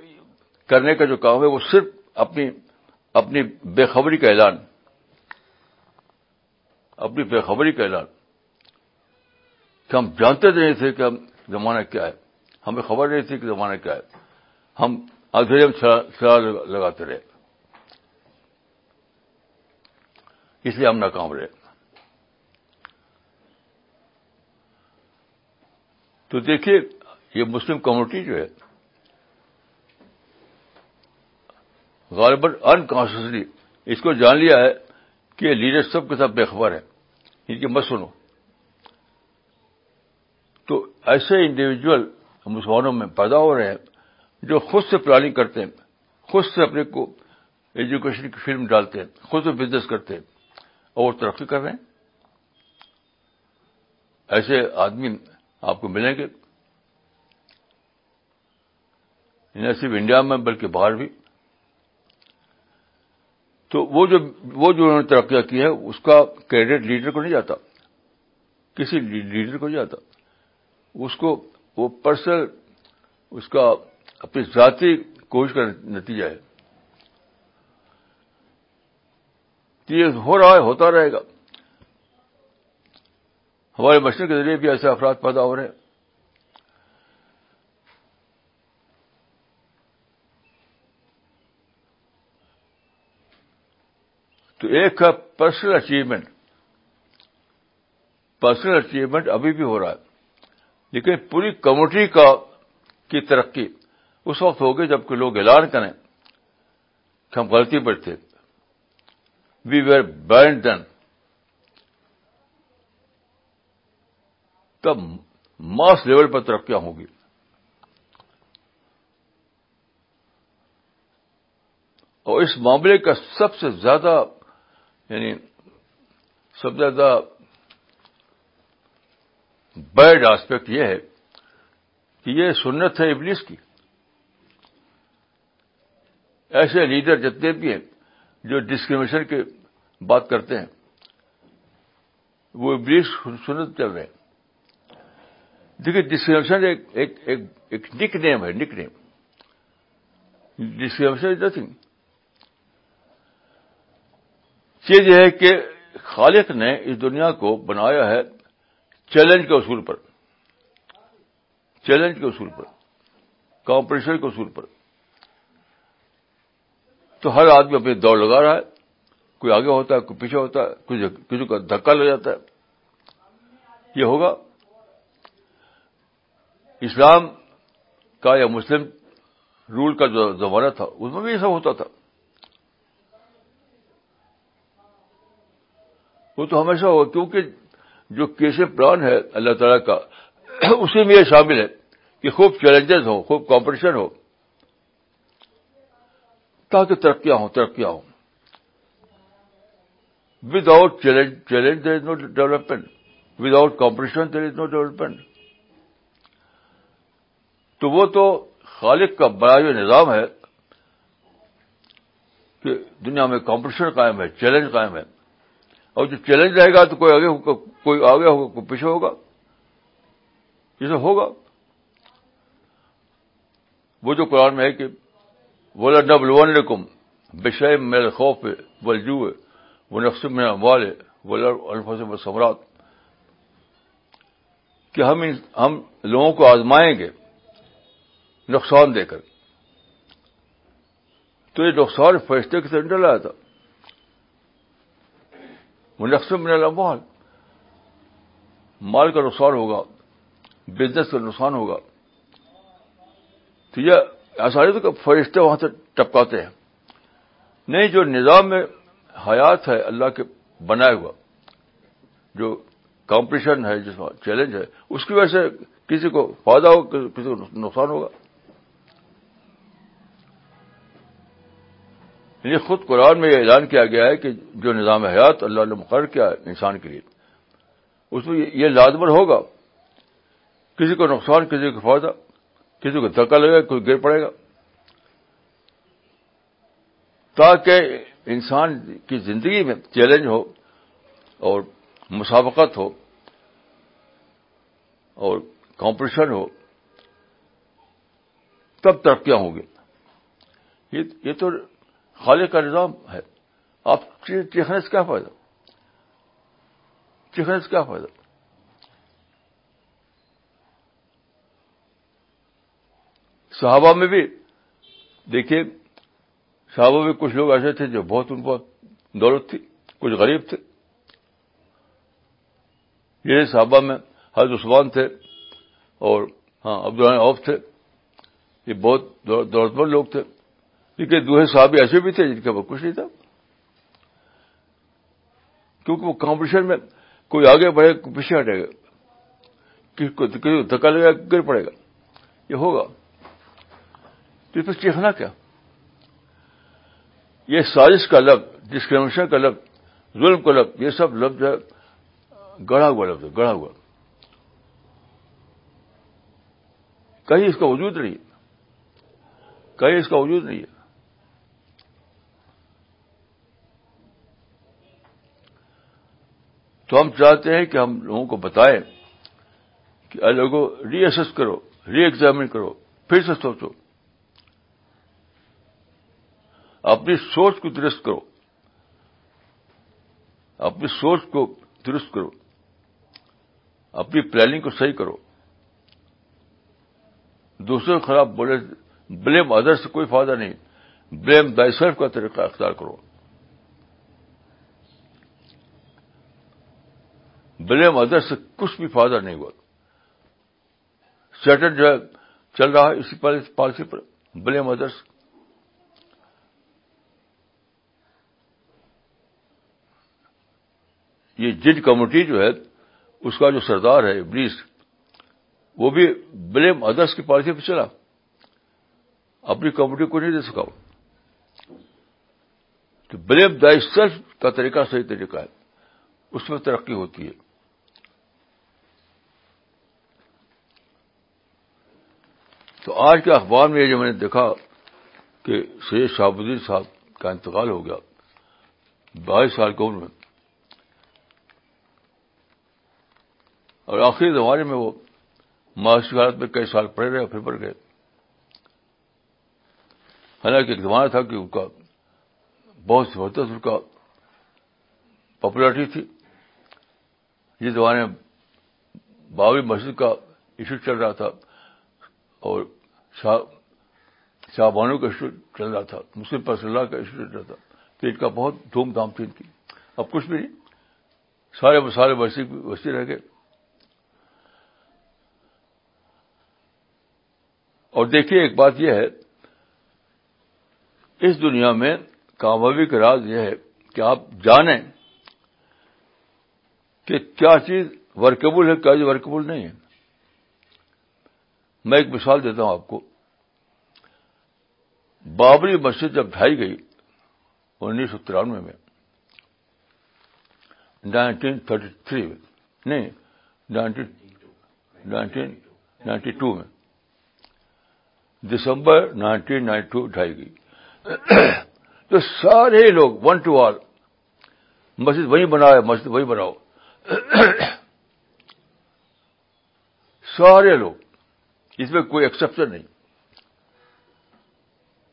کرنے کا جو کام ہے وہ صرف اپنی اپنی بے خبری کا اعلان، اپنی بے خبری کا اعلان۔ کہ ہم جانتے نہیں تھے کہ ہم زمانہ کیا ہے۔ ہمیں خبر نہیں تھی کہ زمانہ کیا ہے۔ ہم ادھیرے میں لگاتے رہے۔ اس لیے ہم ناکام رہے۔ تو دیکھیے، یہ مسلم کمیونٹی جو ہے غالباً انکانشیسلی اس کو جان لیا ہے کہ لیڈر سب کے ساتھ بے خبر ہے ان کی مت سنو۔ تو ایسے انڈیویجل مسلمانوں میں پیدا ہو رہے ہیں جو خود سے پلاننگ کرتے ہیں، خود سے اپنے کو ایجوکیشن کی فلم ڈالتے ہیں، خود سے بزنس کرتے ہیں اور ترقی کر رہے ہیں۔ ایسے آدمی آپ کو ملیں گے۔ نہ صرف انڈیا میں بلکہ باہر بھی۔ تو وہ جو وہ جو انہوں نے ترقیاں کی ہے اس کا کریڈٹ لیڈر کو نہیں جاتا۔ کسی لیڈر کو نہیں جاتا۔ اس کو وہ پرسنل، اس کا اپنی ذاتی کوشش کا نتیجہ ہے۔ یہ ہو رہا ہے، ہوتا رہے گا۔ ہمارے مشرق کے ذریعے بھی ایسے افراد پیدا ہو رہے ہیں۔ تو ایک ہے پرسنل اچیومنٹ پرسنل اچیومنٹ ابھی بھی ہو رہا ہے۔ لیکن پوری کمیونٹی کا کی ترقی اس وقت ہوگی جبکہ لوگ اعلان کریں کہ ہم غلطی پر تھے۔ وی ویئر بائنڈ دن تب ماس لیول پر ترقیاں ہوں گی اور اس معاملے کا سب سے زیادہ یعنی سب سے زیادہ بیڈ آسپیکٹ یہ ہے کہ یہ سنت ہے ابلیس کی۔ ایسے لیڈر جتنے بھی ہیں جو ڈسکریمنیشن کی بات کرتے ہیں وہ ابلیس سنت چل رہے ہیں۔ دیکھیے ڈسکریمنیشن ایک ایک, ایک, ایک نک نیم ہے نک نیم۔ ڈسکریمنیشن از نتھنگ چیز یہ ہے کہ خالق نے اس دنیا کو بنایا ہے چیلنج کے اصول پر، چیلنج کے اصول پر کمپٹیشن کے اصول پر۔ تو ہر آدمی اپنی دوڑ لگا رہا ہے، کوئی آگے ہوتا ہے، کوئی پیچھے ہوتا ہے کسی کا دھکا لگ جاتا ہے۔ یہ ہوگا۔ اسلام کا یا مسلم رول کا جو زمانہ تھا، اس میں بھی ایسا ہوتا تھا۔ وہ تو ہمیشہ ہوگا کیونکہ جو کیسے پلان ہے اللہ تعالیٰ کا، اسی میں یہ شامل ہے کہ خوب چیلنجز ہو خوب کمپٹیشن ہو۔ تاکہ ترقیاں ہوں ترقیاں ہوں۔ Without challenge there is no development without competition there is no development تو وہ تو خالق کا بڑا جو نظام ہے کہ دنیا میں کمپٹیشن قائم ہے چیلنج قائم ہے۔ اور جو چیلنج رہے گا تو کوئی آگے ہوگا کوئی آگے ہوگا کوئی پیچھے ہوگا۔ جسے ہوگا۔ وہ جو قرآن میں ہے کہ بولا ڈبل ون کم بشے میرے خوف ہے بلجو ہے وہ نقص میں والے بولا الفاظ سمراٹ کہ ہم ہم لوگوں کو آزمائیں گے نقصان دے کر۔ تو یہ نقصان فیصلے کے سینٹر لایا تھا۔ وہ نقصان میں مال مال کا نقصان ہوگا بزنس کا نقصان ہوگا۔ تو یہ آسانی تو فرشتے وہاں سے ٹپکاتے ہیں۔ نہیں، جو نظام میں حیات ہے اللہ کے بنائے ہوا، جو کمپٹیشن ہے، جس میں چیلنج ہے، اس کی وجہ سے کسی کو فائدہ ہوگا، کسی کو نقصان ہوگا۔ یعنی خود قرآن میں یہ اعلان کیا گیا ہے کہ جو نظام حیات اللہ نے مقرر کیا انسان کے لیے، اس میں یہ لازمر ہوگا۔ کسی کو نقصان، کسی کو فائدہ، کسی کو دھکا لگے گا کوئی گر پڑے گا۔ تاکہ انسان کی زندگی میں چیلنج ہو اور مسابقت ہو اور کمپٹیشن ہو، تب ترقیاں ہوں گی۔ یہ تو خالق کا نظام ہے۔ آپ چیخنے سے کیا فائدہ؟ چیخنے سے کیا فائدہ؟ صحابہ میں بھی دیکھیے، صحابہ میں کچھ لوگ ایسے تھے جو بہت ان کو دولت تھی، کچھ غریب تھے۔ یہ صحابہ میں حضرت عثمان تھے اور ہاں عبدالرحمان عوف تھے۔ یہ بہت دولت مند لوگ تھے۔ لیکن دوہے صاحب ایسے بھی تھے جن کا وہ کچھ نہیں تھا۔ کیونکہ وہ کمپٹیشن میں کوئی آگے بڑھے، کوئی پیچھے ہٹے گا۔ کسی کو دھکا لگے گا گر پڑے گا۔ یہ ہوگا۔ تو پھر چیخنا کیا؟ یہ سازش کا لفظ ڈسکریمنیشن کا لفظ، ظلم کا لفظ، یہ سب لفظ ہے، گڑھا ہوا لفظ گڑھا ہوا۔ کہیں اس کا وجود نہیں کہیں اس کا وجود نہیں ہے۔ تو ہم چاہتے ہیں کہ ہم لوگوں کو بتائیں کہ لوگوں ری ایسس کرو ری ایگزامن کرو، پھر سے سوچو۔ اپنی سوچ کو درست کرو۔ اپنی سوچ کو درست کرو۔ اپنی پلاننگ کو صحیح کرو۔ دوسروں کے خلاف بولے بلیم ادر سے کوئی فائدہ نہیں۔ بلیم بائی سیلف کا طریقہ اختیار کرو۔ بلیم ادر سے کچھ بھی فائدہ نہیں ہوا سیٹن جو ہے، چل رہا ہے اسی پالیسی پر۔ بلیم ادرس یہ جن کمیونٹی جو ہے، اس کا جو سردار ہے، ابلیس، وہ بھی بلیم ادرس کی پالیسی پہ چلا۔ اپنی کمیونٹی کو نہیں دے سکا تو بلیم دائی سیلف کا طریقہ صحیح طریقہ ہے۔ اس میں ترقی ہوتی ہے۔ تو آج کے اخبار میں یہ جو میں نے دیکھا کہ سید شاہب الدین صاحب کا انتقال ہو گیا، بائیس سال کی عمر میں۔ اور آخری زمانے میں وہ معاشی حالت میں کئی سال پڑے رہے پھر پڑ گئے۔ حالانکہ ایک زمانہ تھا کہ ان کا بہت زبردست ان کا پاپولرٹی تھی۔ جس زمانے میں بابری مسجد کا ایشو چل رہا تھا۔ اور شاہ شاہ بانو کا ایشو چل رہا تھا، مسلم پرس اللہ کا ایشو چل رہا تھا۔ تو ان کا بہت دھوم دھام تھی ان کی۔ اب کچھ بھی نہیں۔ سارے مسالے وسیع وسیع رہ گئے۔ اور دیکھیے، ایک بات یہ ہے، اس دنیا میں کامیابی کا راز یہ ہے کہ آپ جانیں کہ کیا چیز ورکیبل ہے، کیا چیز ورکیبل نہیں ہے۔ میں ایک مثال دیتا ہوں آپ کو۔ بابری مسجد جب ڈھائی گئی انیس سو ترانوے میں، نائنٹین تھرٹی تھری میں، نہیں، نائنٹین نائنٹی ٹو میں، دسمبر نائنٹین نائنٹی ٹو ڈھائی گئی۔ تو سارے لوگ ون ٹو آل، مسجد وہیں بنایا مسجد وہیں بناؤ۔ سارے لوگ اس میں کوئی ایکسپشن نہیں۔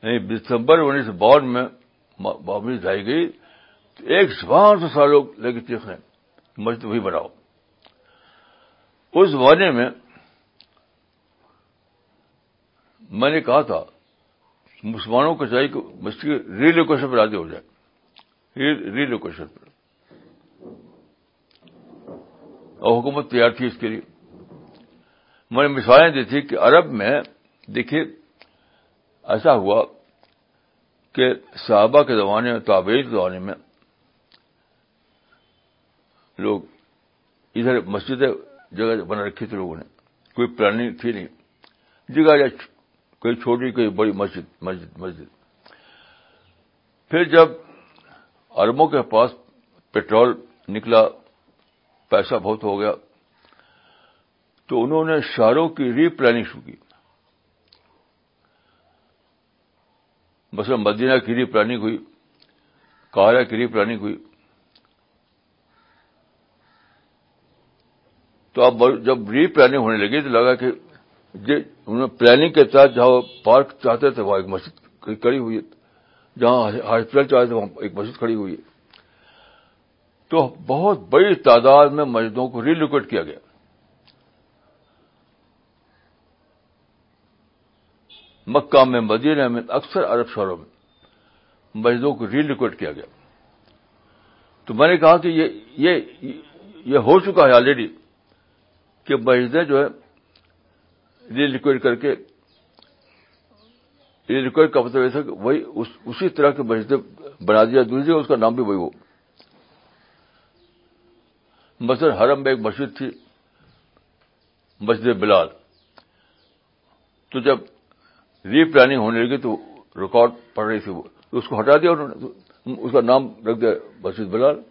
یعنی دسمبر انیس سو باون میں بابری ڈھائی گئی۔ تو ایک زبان سے سارے لوگ لے کے چیخ مسجد وہی بناؤ۔ اس زمانے میں میں نے کہا تھا، مسلمانوں کو چاہیے کہ مسجد ریلوکیشن پر آدھی ہو جائے۔ ریلوکیشن پر۔ اور حکومت تیار تھی اس کے لیے۔ میں نے مثالیں دی تھی کہ عرب میں، دیکھیے، ایسا ہوا کہ صحابہ کے زمانے میں تابعی کے زمانے میں لوگ ادھر مسجد جگہ بنا رکھی تھی لوگوں نے، کوئی پلاننگ تھی نہیں۔ جگہ یا کوئی چھوٹی، کوئی بڑی مسجد مسجد مسجد۔ پھر جب اربوں کے پاس پیٹرول نکلا، پیسہ بہت ہو گیا۔ تو انہوں نے شہروں کی ری پلاننگ شروع کی۔ مثلا مدینہ کی ری پلاننگ ہوئی کہارا کی ری پلاننگ ہوئی۔ تو اب جب ری پلاننگ ہونے لگی تو لگا کہ انہوں نے پلاننگ کے تحت جہاں پارک چاہتے تھے، وہاں ایک مسجد کھڑی ہوئی جہاں ہاسپٹل چاہتے تھے، وہاں ایک مسجد کھڑی ہوئی تو بہت بڑی تعداد میں مسجدوں کو ریلوکیٹ کیا گیا۔ مکہ میں، مدینہ میں، اکثر عرب شہروں میں مسجدوں کو ریلوکیٹ کیا گیا۔ تو میں نے کہا کہ یہ یہ ہو چکا ہے آلریڈی کہ مسجدیں جو ہے ریلیکویٹ کر کے ریلیکویٹ کا مطلب ایسا کہ وہی اسی طرح کی مسجدیں بنا دیا۔ دوسری اس کا نام بھی وہی ہو۔ مثلاً حرم میں ایک مسجد تھی، مسجد بلال۔ تو جب ری پلاننگ ہونے لگی تو ریکارڈ پڑ رہی تھی وہ۔ اس کو ہٹا دیا انہوں نے۔ اس کا نام رکھ دیا مسجد بلال۔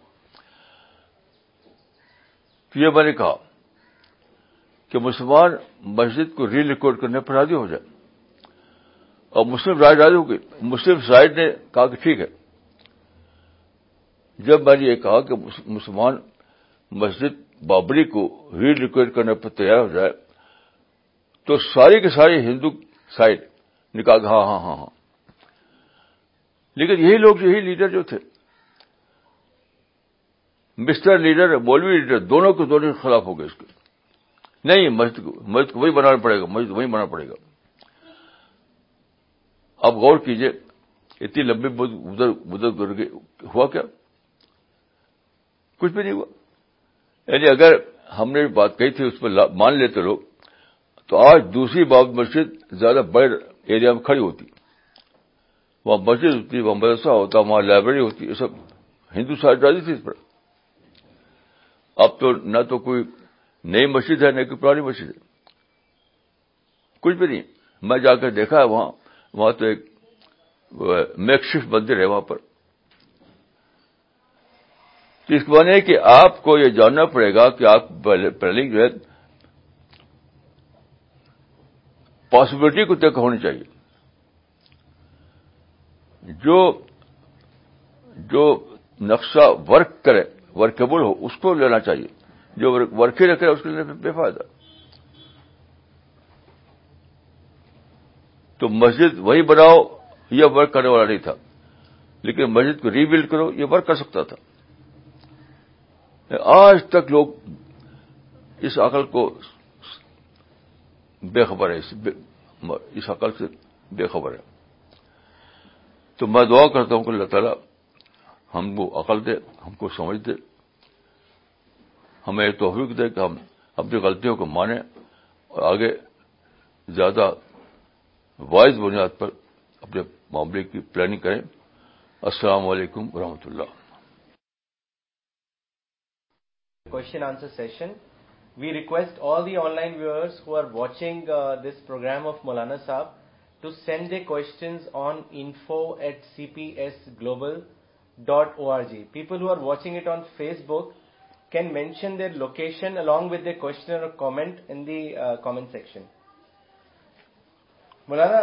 تو یہ میں نے کہا کہ مسلمان مسجد کو ری ریکارڈ کرنے پر راضی ہو جائے۔ اور مسلم رائے راضی ہو گئی۔ مسلم سائڈ نے کہا کہ ٹھیک ہے۔ جب میں نے یہ کہا کہ مسلمان مسجد بابری کو ری ریکویٹ کرنے پر تیار ہو جائے، تو ساری کے ساری ہندو سائڈ نے کہا کہ ہاں ہاں ہاں ہاں۔ لیکن یہی لوگ یہی لیڈر جو تھے، مسٹر لیڈر، مولوی لیڈر، دونوں کے دونوں کے خلاف ہو گئے اس کے۔ نہیں، مسجد کو مسجد کو وہی بنانا پڑے گا، مسجد وہی بنانا پڑے گا۔ اب غور کیجیے، اتنی لمبی مدت گزر گئی ہوا کیا؟ کچھ بھی نہیں ہوا۔ یعنی اگر ہم نے بات کہی تھی، اس پہ مان لیتے لوگ، تو آج دوسری باب مسجد زیادہ بڑے ایریا میں کھڑی ہوتی، وہاں مسجد ہوتی، وہاں مدرسہ ہوتا، وہاں لائبریری ہوتی، یہ سب ہندو سائڈ تھی اس پر۔ اب تو نہ تو کوئی نئی مسجد ہے، نہ کوئی پرانی مسجد ہے۔ کچھ بھی نہیں۔ میں جا کر دیکھا ہے، وہاں وہاں تو ایک میک شفٹ مندر ہے وہاں پر۔ تو اس کو ہے کہ آپ کو یہ جاننا پڑے گا کہ آپ پلاننگ جو ہے پاسبلٹی کو طے ہونی چاہیے۔ جو جو نقشہ ورک کرے ورکیبل ہو، اس کو لینا چاہیے۔ جو ورکے رکھے اس کے لیے بے فائدہ۔ تو مسجد وہی بناؤ، یہ ورک کرنے والا نہیں تھا۔ لیکن مسجد کو ری بلڈ کرو، یہ ورک کر سکتا تھا۔ آج تک لوگ اس عقل کو بے خبر ہے، اس عقل سے بے خبر ہے۔ تو میں دعا کرتا ہوں کہ اللہ تعالیٰ ہم کو عقل دے، ہم کو سمجھ دے۔ ہمیں توفیق دے کہ ہم اپنی غلطیوں کو مانیں اور آگے زیادہ وائز بنیاد پر اپنے معاملے کی پلاننگ کریں۔ السلام علیکم ورحمۃ اللہ۔ Question answer session. We request all the online viewers who are watching uh, this program of Maulana Saab to send their questions on info at cpsglobal.org. People who are watching it on Facebook can mention their location along with their question or comment in the uh, comment section. مولانا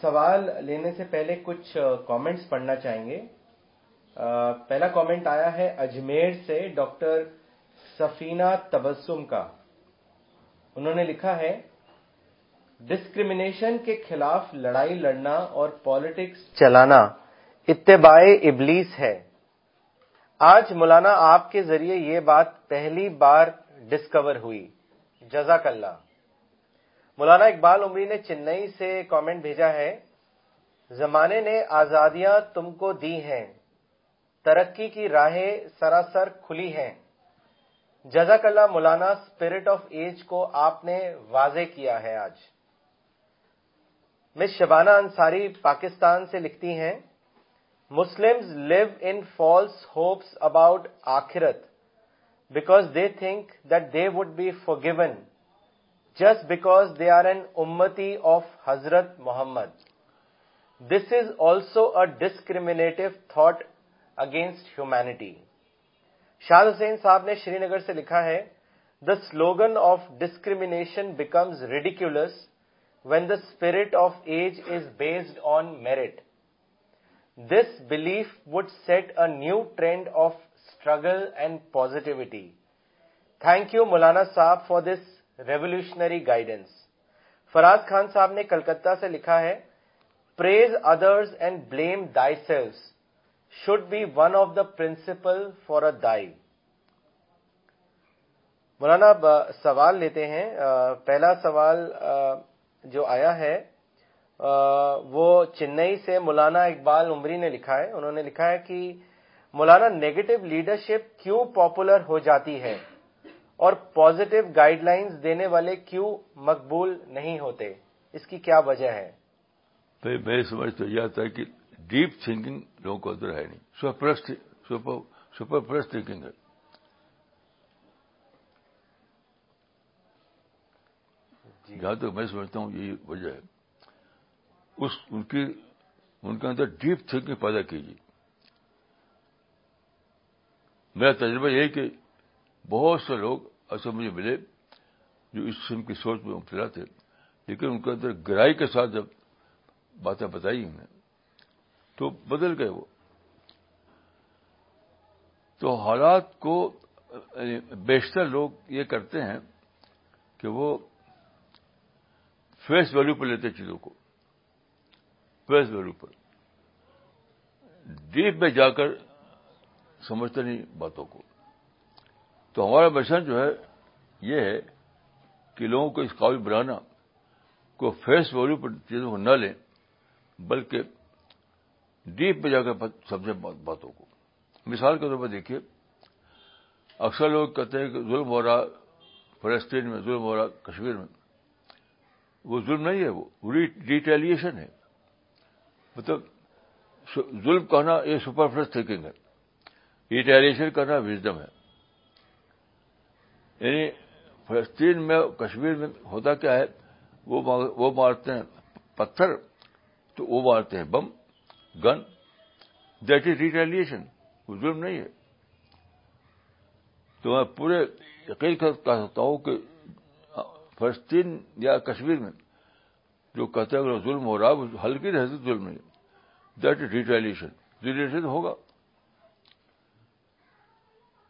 سوال لینے سے پہلے کچھ comments پڑھنا چاہیں گے پہلا comment آیا ہے اجمیر سے ڈاکٹر سفینہ تبسم کا۔ انہوں نے لکھا ہے، ڈسکریمنیشن کے خلاف لڑائی لڑنا اور پالیٹکس چلانا اتباع ابلیس ہے۔ آج مولانا آپ کے ذریعے یہ بات پہلی بار ڈسکور ہوئی۔ جزاک اللہ۔ مولانا اقبال عمری نے چنئی سے کامنٹ بھیجا ہے، زمانے نے آزادیاں تم کو دی ہیں، ترقی کی راہیں سراسر کھلی ہیں۔ جزاک اللہ مولانا اسپرٹ آف ایج کو آپ نے واضح کیا ہے آج۔ مس شبانہ انصاری پاکستان سے لکھتی ہیں، Muslims live in false hopes about آخرت because they think that they would be forgiven just because they are an امتی آف حضرت Muhammad this is also a discriminative thought against humanity Shah Hussain صاحب نے Srinagar سے لکھا ہے the slogan of discrimination becomes ridiculous when the spirit of age is based on merit this belief would set a new trend of struggle and positivity thank you مولانا صاحب for this revolutionary guidance Faraz Khan صاحب نے کلکتہ سے لکھا ہے praise others and blame thyself should be one of the principle for a دائی مولانا سوال لیتے ہیں۔ پہلا سوال جو آیا ہے وہ چنئی سے مولانا اقبال عمری نے لکھا ہے۔ انہوں نے لکھا ہے کہ مولانا نیگیٹو لیڈرشپ کیوں پاپولر ہو جاتی ہے؟ اور پازیٹو گائیڈ لائنز دینے والے کیوں مقبول نہیں ہوتے؟ اس کی کیا وجہ ہے؟ میں سمجھ تو یہ ہے کہ ڈیپ تھنکنگ لوگوں کو ادھر ہے نہیں۔ سپر پلس تھنکنگ ہے۔ جی۔ جہاں تک میں سمجھتا ہوں یہی وجہ ہے۔ اس ان کی ان کے اندر ڈیپ تھنکنگ پیدا کیجیے۔ میرا تجربہ یہی کہ بہت سے لوگ ایسے مجھے ملے جو اس قسم کی سوچ میں مبتلا تھے لیکن ان کے اندر گہرائی کے ساتھ جب باتیں بتائی انہیں تو بدل گئے وہ۔ تو حالات کو یعنی بیشتر لوگ یہ کرتے ہیں کہ وہ فیس ویلو پر لیتے چیزوں کو۔ فیس ویلو پر۔ ڈیپ میں جا کر سمجھتے نہیں باتوں کو۔ تو ہمارا مشن جو ہے، یہ ہے کہ لوگوں کو اس قابل بنانا، کو فیس ویلو پر چیزوں کو نہ لیں، بلکہ ڈیپ میں جا کر سمجھیں باتوں کو۔ مثال کے طور پر دیکھیے، اکثر لوگ کہتے ہیں کہ ظلم ہو رہا فلسطین میں، ظلم ہو رہا کشمیر میں۔ وہ ظلم نہیں ہے، وہ ریٹیلیشن ہے۔ مطلب ظلم کہنا یہ سپر فلس تھنکنگ ہے۔ ریٹیلیشن کرنا وزڈم ہے۔ یعنی فلسطین میں کشمیر میں ہوتا کیا ہے؟ وہ مارتے ہیں پتھر تو وہ مارتے ہیں بم۔ گن، دیٹ از ریٹیلیشن وہ ظلم نہیں ہے۔ تو میں پورے یقین کہہ سکتا ہوں کہ فلسطین یا کشمیر میں جو کہتے ہیں ظلم ہو رہا ہے ہلکی رہتی ظلم نہیں دیٹ از ریٹیلیشن۔ ریٹیلیشن ہوگا۔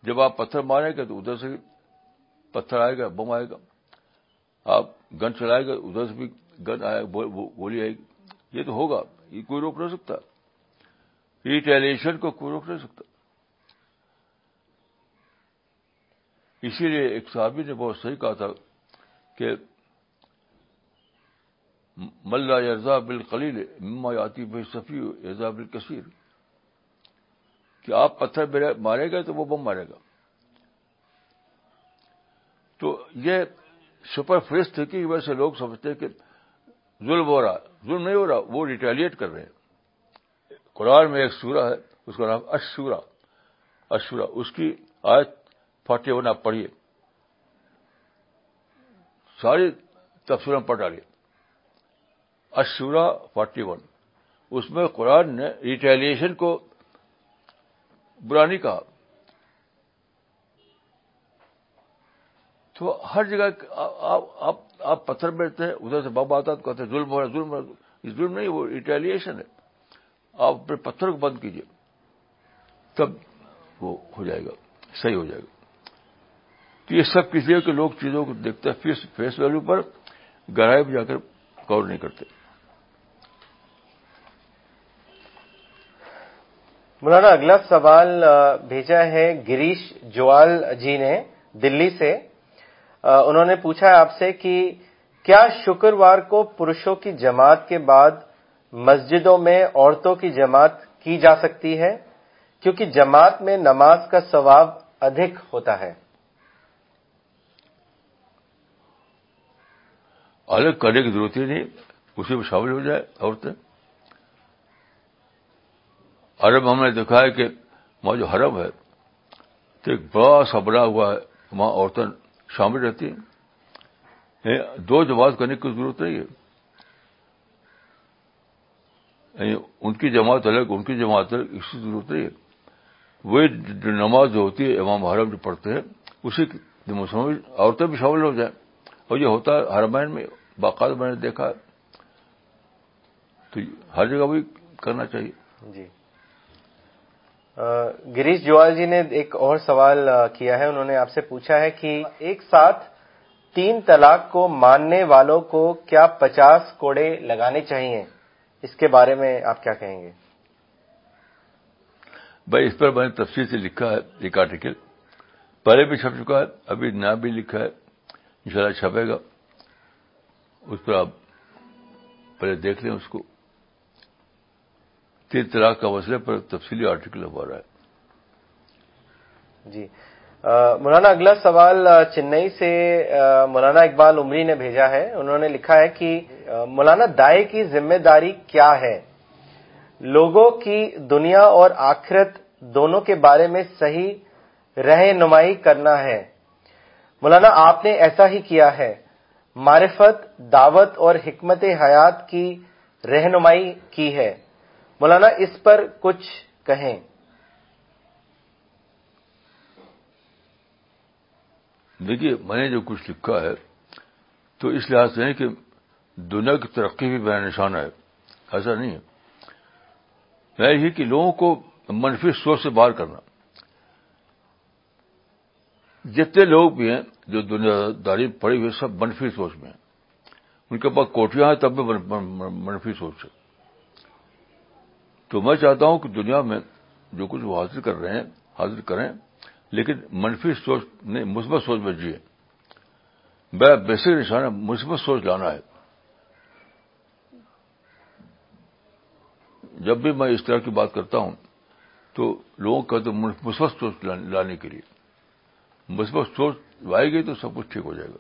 جب آپ پتھر ماریں گے تو ادھر سے پتھر آئے گا، بم آئے گا۔ آپ گن چلائے گا، ادھر سے بھی گن آئے گا گولی آئے گی۔ یہ تو ہوگا، یہ کوئی روک نہیں سکتا۔ ریٹیلیشن کو کوئی روک نہیں سکتا۔ اسی لیے ایک صحابی نے بہت صحیح کہا تھا کہ ملا ارزا بل خلیل مما آتی بے صفی ارزا بل کثیر کہ آپ پتھر مارے گا تو وہ بم مارے گا۔ تو یہ سپر فریش تھے کہ ویسے لوگ سمجھتے ہیں کہ ظلم ہو رہا ظلم نہیں ہو رہا، وہ ریٹیلیٹ کر رہے ہیں۔ قرآن میں ایک سورہ ہے، اس کا نام اشورا اشورا اس کی آج فورٹی ون آپ پڑھیے۔ ساری تفصیل پڑھ ڈالیے۔ اشورا فورٹی ون اس میں قرآن نے ریٹیلیشن کو برانی کہا۔ تو ہر جگہ آپ پتھر بیٹھتے ہیں، ادھر سے بم آتا تو کہتے ہیں، ظلم ہو رہا ظلم ہو رہا ظلم نہیں، وہ ریٹیلیشن ہے۔ آپ اپنے پتھر کو بند کیجیے تب وہ ہو جائے گا، صحیح ہو جائے گا۔ تو یہ سب کسی کے لوگ چیزوں کو دیکھتے ہیں، فیس ویلو پر گہرائی میں جا کر غور نہیں کرتے۔ مولانا، اگلا سوال بھیجا ہے گریش جوال جی نے دلی سے۔ انہوں نے پوچھا ہے آپ سے کہ کیا شکروار کو پروشوں کی جماعت کے بعد مسجدوں میں عورتوں کی جماعت کی جا سکتی ہے، کیونکہ جماعت میں نماز کا ثواب ادھک ہوتا ہے۔ الگ کرنے کی ضرورت ہی نہیں، اسی میں شامل ہو جائے عورتیں۔ عرب ہم نے دیکھا ہے کہ وہاں جو حرم ہے، تو ایک بڑا سا بڑا ہوا ہے، وہاں عورتیں شامل رہتی ہیں۔ دو جماعت کرنے کی ضرورت نہیں ہے۔ یعنی ان کی جماعت الگ، ان کی جماعت الگ اس کی ضرورت نہیں ہے وہی نماز جو ہوتی ہے، امام حرم جو پڑھتے ہیں، اسی عورتیں بھی شامل ہو جائیں۔ اور یہ ہوتا ہے حرمین میں، باقاعدہ میں نے دیکھا ہے۔ تو ہر جگہ وہی کرنا چاہیے۔ جی۔ گریش جوال جی نے ایک اور سوال کیا ہے۔ انہوں نے آپ سے پوچھا ہے کہ ایک ساتھ تین طلاق کو ماننے والوں کو کیا پچاس کوڑے لگانے چاہیے؟ اس کے بارے میں آپ کیا کہیں گے؟ بھائی اس پر میں نے تفصیل سے لکھا ہے ایک آرٹیکل پہلے بھی چھپ چکا ہے ابھی نیا بھی لکھا ہے. انشاءاللہ چھپے گا. اس پر آپ پہلے دیکھ لیں اس کو. تین طلاق کا مسئلے پر تفصیلی آرٹیکل ہو رہا ہے. جی مولانا، اگلا سوال چنئی سے مولانا اقبال عمری نے بھیجا ہے۔ انہوں نے لکھا ہے کہ مولانا، دائے کی ذمہ داری کیا ہے؟ لوگوں کی دنیا اور آخرت دونوں کے بارے میں صحیح رہنمائی کرنا ہے۔ مولانا، آپ نے ایسا ہی کیا ہے۔ معرفت، دعوت اور حکمت حیات کی رہنمائی کی ہے۔ مولانا، اس پر کچھ کہیں۔ دیکھیے، میں نے جو کچھ لکھا ہے، تو اس لحاظ سے ہے کہ دنیا کی ترقی بھی بڑا نشانہ ہے، ایسا نہیں ہے۔ میں ہی کہ لوگوں کو منفی سوچ سے باہر کرنا۔ جتنے لوگ بھی ہیں جو دنیا داری پڑی ہوئی سب منفی سوچ میں ہیں۔ ان کے پاس کوٹیاں ہیں، تب بھی منفی سوچ ہے۔ تو میں چاہتا ہوں کہ دنیا میں جو کچھ وہ حاصل کر رہے ہیں، حاصل کریں۔ لیکن منفی سوچ نہیں، مثبت سوچ میں جیے میرا بیسک نشانہ مثبت سوچ لانا ہے۔ جب بھی میں اس طرح کی بات کرتا ہوں تو لوگوں کا تو مثبت سوچ لانے کے لیے۔ مثبت سوچ لائے گی تو سب کچھ ٹھیک ہو جائے گا۔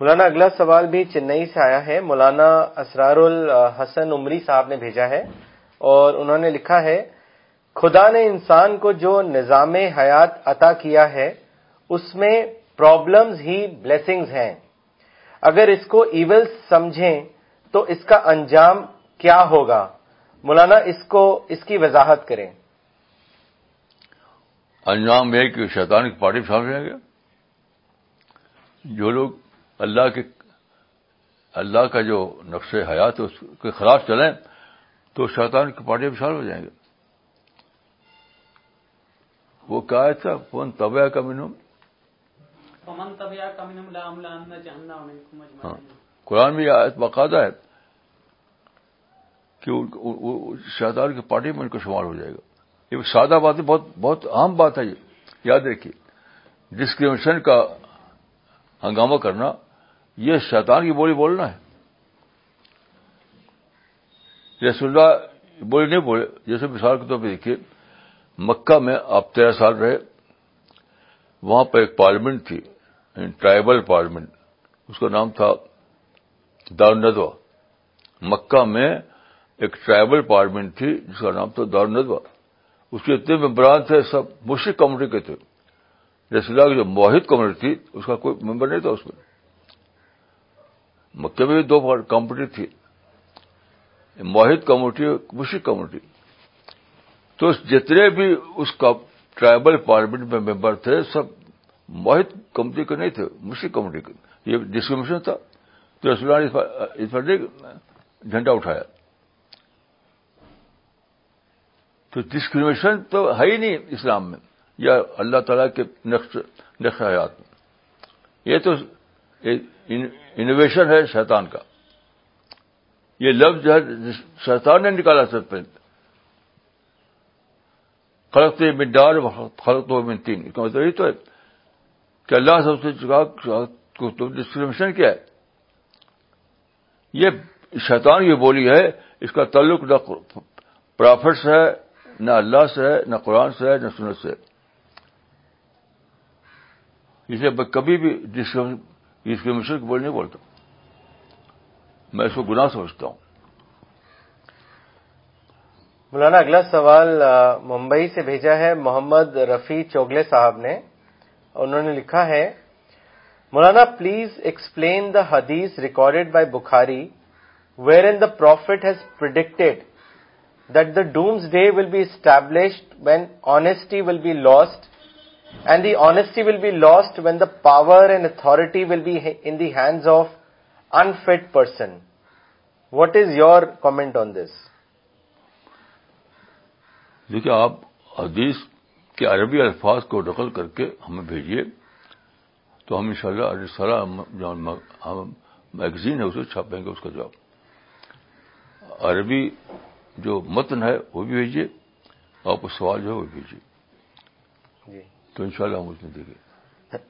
مولانا، اگلا سوال بھی چنئی سے آیا ہے۔ مولانا اسرار الحسن عمری صاحب نے بھیجا ہے اور انہوں نے لکھا ہے خدا نے انسان کو جو نظام حیات عطا کیا ہے، اس میں پرابلمز ہی بلیسنگز ہیں۔ اگر اس کو ایول سمجھیں، تو اس کا انجام کیا ہوگا؟ مولانا، اس کو، اس کی وضاحت کریں۔ انجام یہ کہ شیطان کی پارٹی شامل ہیں گے جو لوگ اللہ کے، اللہ کا جو نقش حیات اس کے خلاف چلیں، تو شیطان کی پارٹی میں شامل ہو جائیں گے۔ وہ کہا تھا فون طبع کا منم قرآن میں آیت باقاعدہ ہے کہ شہزاد کی پارٹی میں ان کو شمار ہو جائے گا۔ یہ سادہ بات ہے بہت بہت عام بات ہے یہ۔ یاد رکھیے ڈسکریمنیشن کا ہنگامہ کرنا یہ شیطان کی بولی بولنا ہے۔ رسول اللہ بولی نہیں بولے جیسے مثال کے طور پہ دیکھیے مکہ میں آپ تیرہ سال رہے، وہاں پہ ایک پارلیمنٹ تھی یعنی ٹرائبل پارلیمنٹ، اس کا نام تھا دارندوا مکہ میں ایک ٹرائبل پارلیمنٹ تھی، جس کا نام تھا دارندوا اس کے اتنے ممبران تھے، سب مشرق کمیونٹی کے تھے۔ جیسے اللہ کی جو موحد کمیونٹی تھی، اس کا کوئی ممبر نہیں تھا اس میں۔ مکے میں بھی دو کمیونٹی تھی، موحد کمیونٹی مشرق کمیونٹی۔ تو جتنے بھی اس کا ٹرائبل پارلیمنٹ میں ممبر تھے، سب موہد کمیٹی کے نہیں تھے، مشرق کمیٹی کے۔ یہ ڈسکریمنیشن تھا۔ تو رسول اس پر جھنڈا اٹھایا۔ تو ڈسکریمنیشن تو ہے ہی نہیں اسلام میں، یا اللہ تعالی کے نقش حیات میں۔ یہ تو انوویشن ہے شیطان کا۔ یہ لفظ جو ہے، شیطان نے نکالا سب پہ۔ خلق ڈار خلق تو من تین۔ کا مطلب یہ تو ہے کہ اللہ سب سے چکا ڈسکریمشن کیا ہے۔ یہ شیطان یہ بولی ہے، اس کا تعلق نہ پرافٹ سے ہے، نہ اللہ سے ہے، نہ قرآن سے ہے، نہ سنت سے اسے میں کبھی بھی ڈسکریمشن کی بول نہیں بولتا۔ میں اس کو گناہ سمجھتا ہوں۔ مولانا، اگلا سوال ممبئی سے بھیجا ہے محمد رفیع چوگلے صاحب نے، انہوں نے لکھا ہے، مولانا پلیز ایکسپلین دا حدیث recorded by Bukhari where in the prophet has predicted that the doomsday will be established when honesty will be lost and the honesty will be lost when the power and authority will be in the hands of unfit person what is your comment on this دیکھیے آپ حدیث کے عربی الفاظ کو نقل کر کے ہمیں بھیجیے تو ہم انشاءاللہ شاء اللہ میگزین ہے اسے چھاپیں گے اس کا جواب۔ عربی جو متن ہے وہ بھی بھیجیے آپ کو سوال جو ہے وہ بھیجیے جی۔ تو انشاءاللہ ہم اس میں دیکھیں۔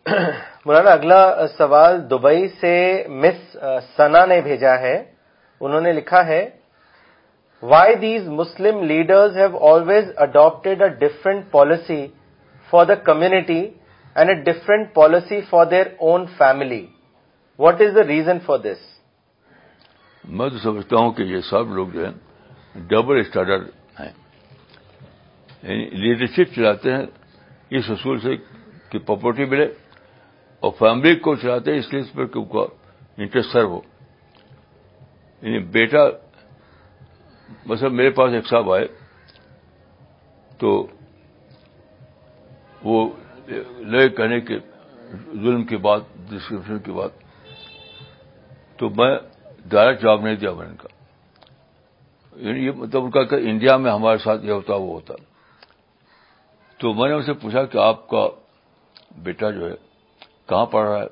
(clears throat) مولانا اگلا سوال دبئی سے مس سنا نے بھیجا ہے۔ انہوں نے لکھا ہے why these Muslim leaders have always adopted a different policy for the community and a different policy for their own family what is the reason for this میں تو سمجھتا ہوں کہ یہ سب لوگ جو ہیں ڈبل اسٹارڈر ہیں۔ یعنی لیڈرشپ چلاتے ہیں، اس اصول سے کہ پراپرٹی ملے اور فیملی کو چلاتے ہیں، اس لیے اس پر کہ انٹرسٹ سرو ہو۔ یعنی بیٹا مثلا میرے پاس ایک صاحب آئے، تو وہ لیے کہنے کے ظلم کی بات ڈسکرپشن کی بات تو میں ڈائریکٹ جواب نہیں دیا میں نے کا یعنی یہ مطلب ان کا کہ انڈیا میں ہمارے ساتھ یہ ہوتا وہ ہوتا تو میں نے اسے پوچھا کہ آپ کا بیٹا جو ہے، کہاں پڑھ رہا ہے؟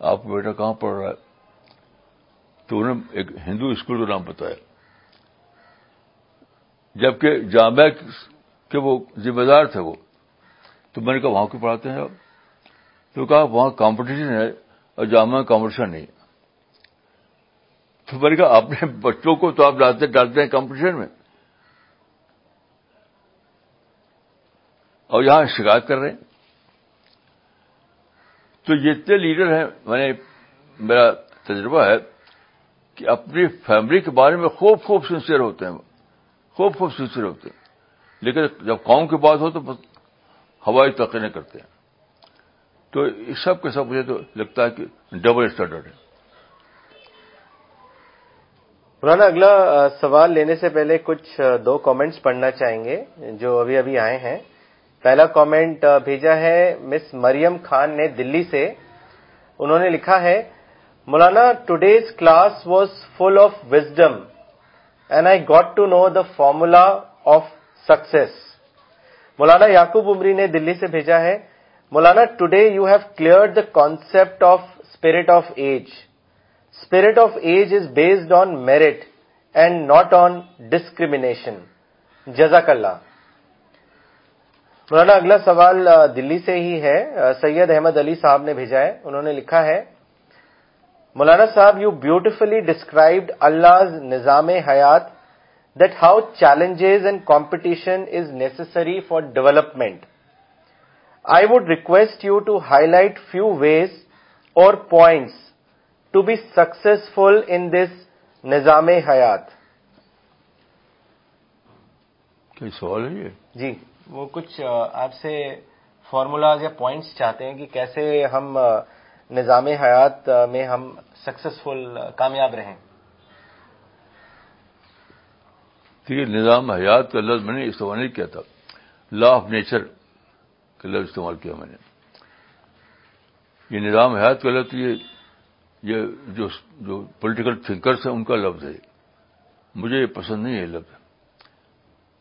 آپ کا بیٹا کہاں پڑھ رہا ہے؟ تو انہوں نے ایک ہندو اسکول کا نام بتایا۔ جبکہ جامعہ کے وہ ذمہ دار تھے وہ۔ تو میں نے کہا، وہاں کیوں پڑھاتے ہیں آپ؟ تو کہا، وہاں کمپٹیشن ہے اور جامعہ کمپٹیشن نہیں۔ تو میں نے کہا، اپنے بچوں کو تو آپ ڈالتے ڈالتے ہیں کمپٹیشن میں۔ اور یہاں شکایت کر رہے ہیں۔ تو جتنے لیڈر ہیں، میں نے، میرا تجربہ ہے کہ اپنی فیملی کے بارے میں خوب خوب سنسیئر ہوتے ہیں خوب خوب سنسیئر ہوتے ہیں۔ لیکن جب قوم کی بات ہو تو بس ہوائی تقریریں کرتے ہیں۔ تو اس سب کے سب مجھے تو لگتا ہے کہ ڈبل اسٹینڈرڈ ہے۔ مولانا، اگلا سوال لینے سے پہلے کچھ دو کامنٹس پڑھنا چاہیں گے جو ابھی ابھی آئے ہیں۔ پہلا کامنٹ بھیجا ہے، مس مریم خان نے دلی سے۔ انہوں نے لکھا ہے مولانا today's class was full of wisdom and I got to know the formula of success مولانا یعقوب عمری نے دلی سے بھیجا ہے، مولانا today you have clear the concept of spirit of age spirit of age is based on merit and not on discrimination جزاک اللہ مولانا، اگلا سوال دلی سے ہی ہے سید احمد علی صاحب نے بھیجا ہے، انہوں نے لکھا ہے مولانا صاحب یو بیوٹیفلی ڈسکرائبڈ اللہ نظام حیات that how challenges and competition is necessary for development I would request you to highlight few ways اور points to be successful in this نظام حیات. سوال ہے جی. وہ کچھ آپ سے فارمولاز یا پوائنٹس چاہتے ہیں کہ کیسے ہم نظام حیات میں ہم سکسیسفل کامیاب رہیں۔ ٹھیک نظام حیات کا لفظ میں نے استعمال نہیں کیا تھا۔ لا آف نیچر کا لفظ استعمال کیا میں نے۔ یہ نظام حیات کا لفظ، یہ یہ جو جو پولیٹیکل تھنکرس ہیں، ان کا لفظ ہے۔ مجھے یہ پسند نہیں ہے لفظ۔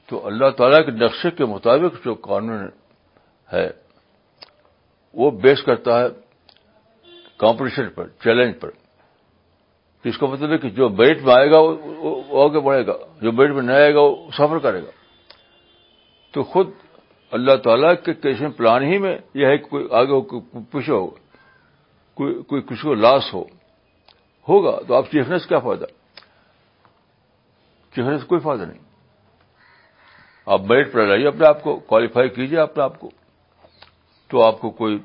تو اللہ تعالیٰ کے نقشے کے مطابق جو قانون ہے، وہ بیس کرتا ہے کمپٹیشن پر، چیلنج پر۔ تو اس کا مطلب ہے کہ جو میرٹ میں آئے گا، وہ آگے بڑھے گا۔ جو میرٹ میں نہیں آئے گا، وہ سفر کرے گا۔ تو خود اللہ تعالیٰ کے کیسے پلان ہی میں یہ ہے کہ کوئی آگے پوچھو ہو، کوئی کوئی کسی کو لاس ہو، ہوگا۔ تو آپ چیخنے سے کیا فائدہ؟ چیخنے سے کوئی فائدہ نہیں۔ آپ میرٹ پر لائیے، اپنے آپ کو کوالیفائی کیجیے اپنے آپ کو۔ تو آپ کو کوئی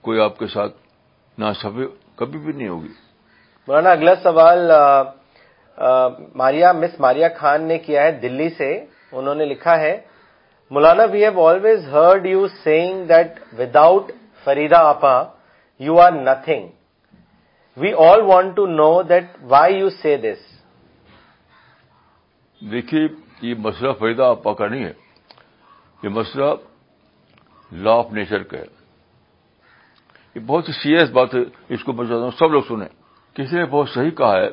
کوئی آپ کے ساتھ نہ کبھی بھی نہیں ہوگی۔ مولانا، اگلا سوال ماریا، مس ماریا خان نے کیا ہے دلی سے؟ انہوں نے لکھا ہے، مولانا we have always heard you saying that without Farida آپا you are nothing we all want to know that why you see this دیکھیے، یہ مسئلہ فریدا آپا کا نہیں ہے، یہ مسئلہ لا آف نیچر کا ہے۔ یہ بہت ہی سیریس بات ہے، اس کو میں چاہتا ہوں سب لوگ سنیں۔ کسی نے بہت صحیح کہا ہے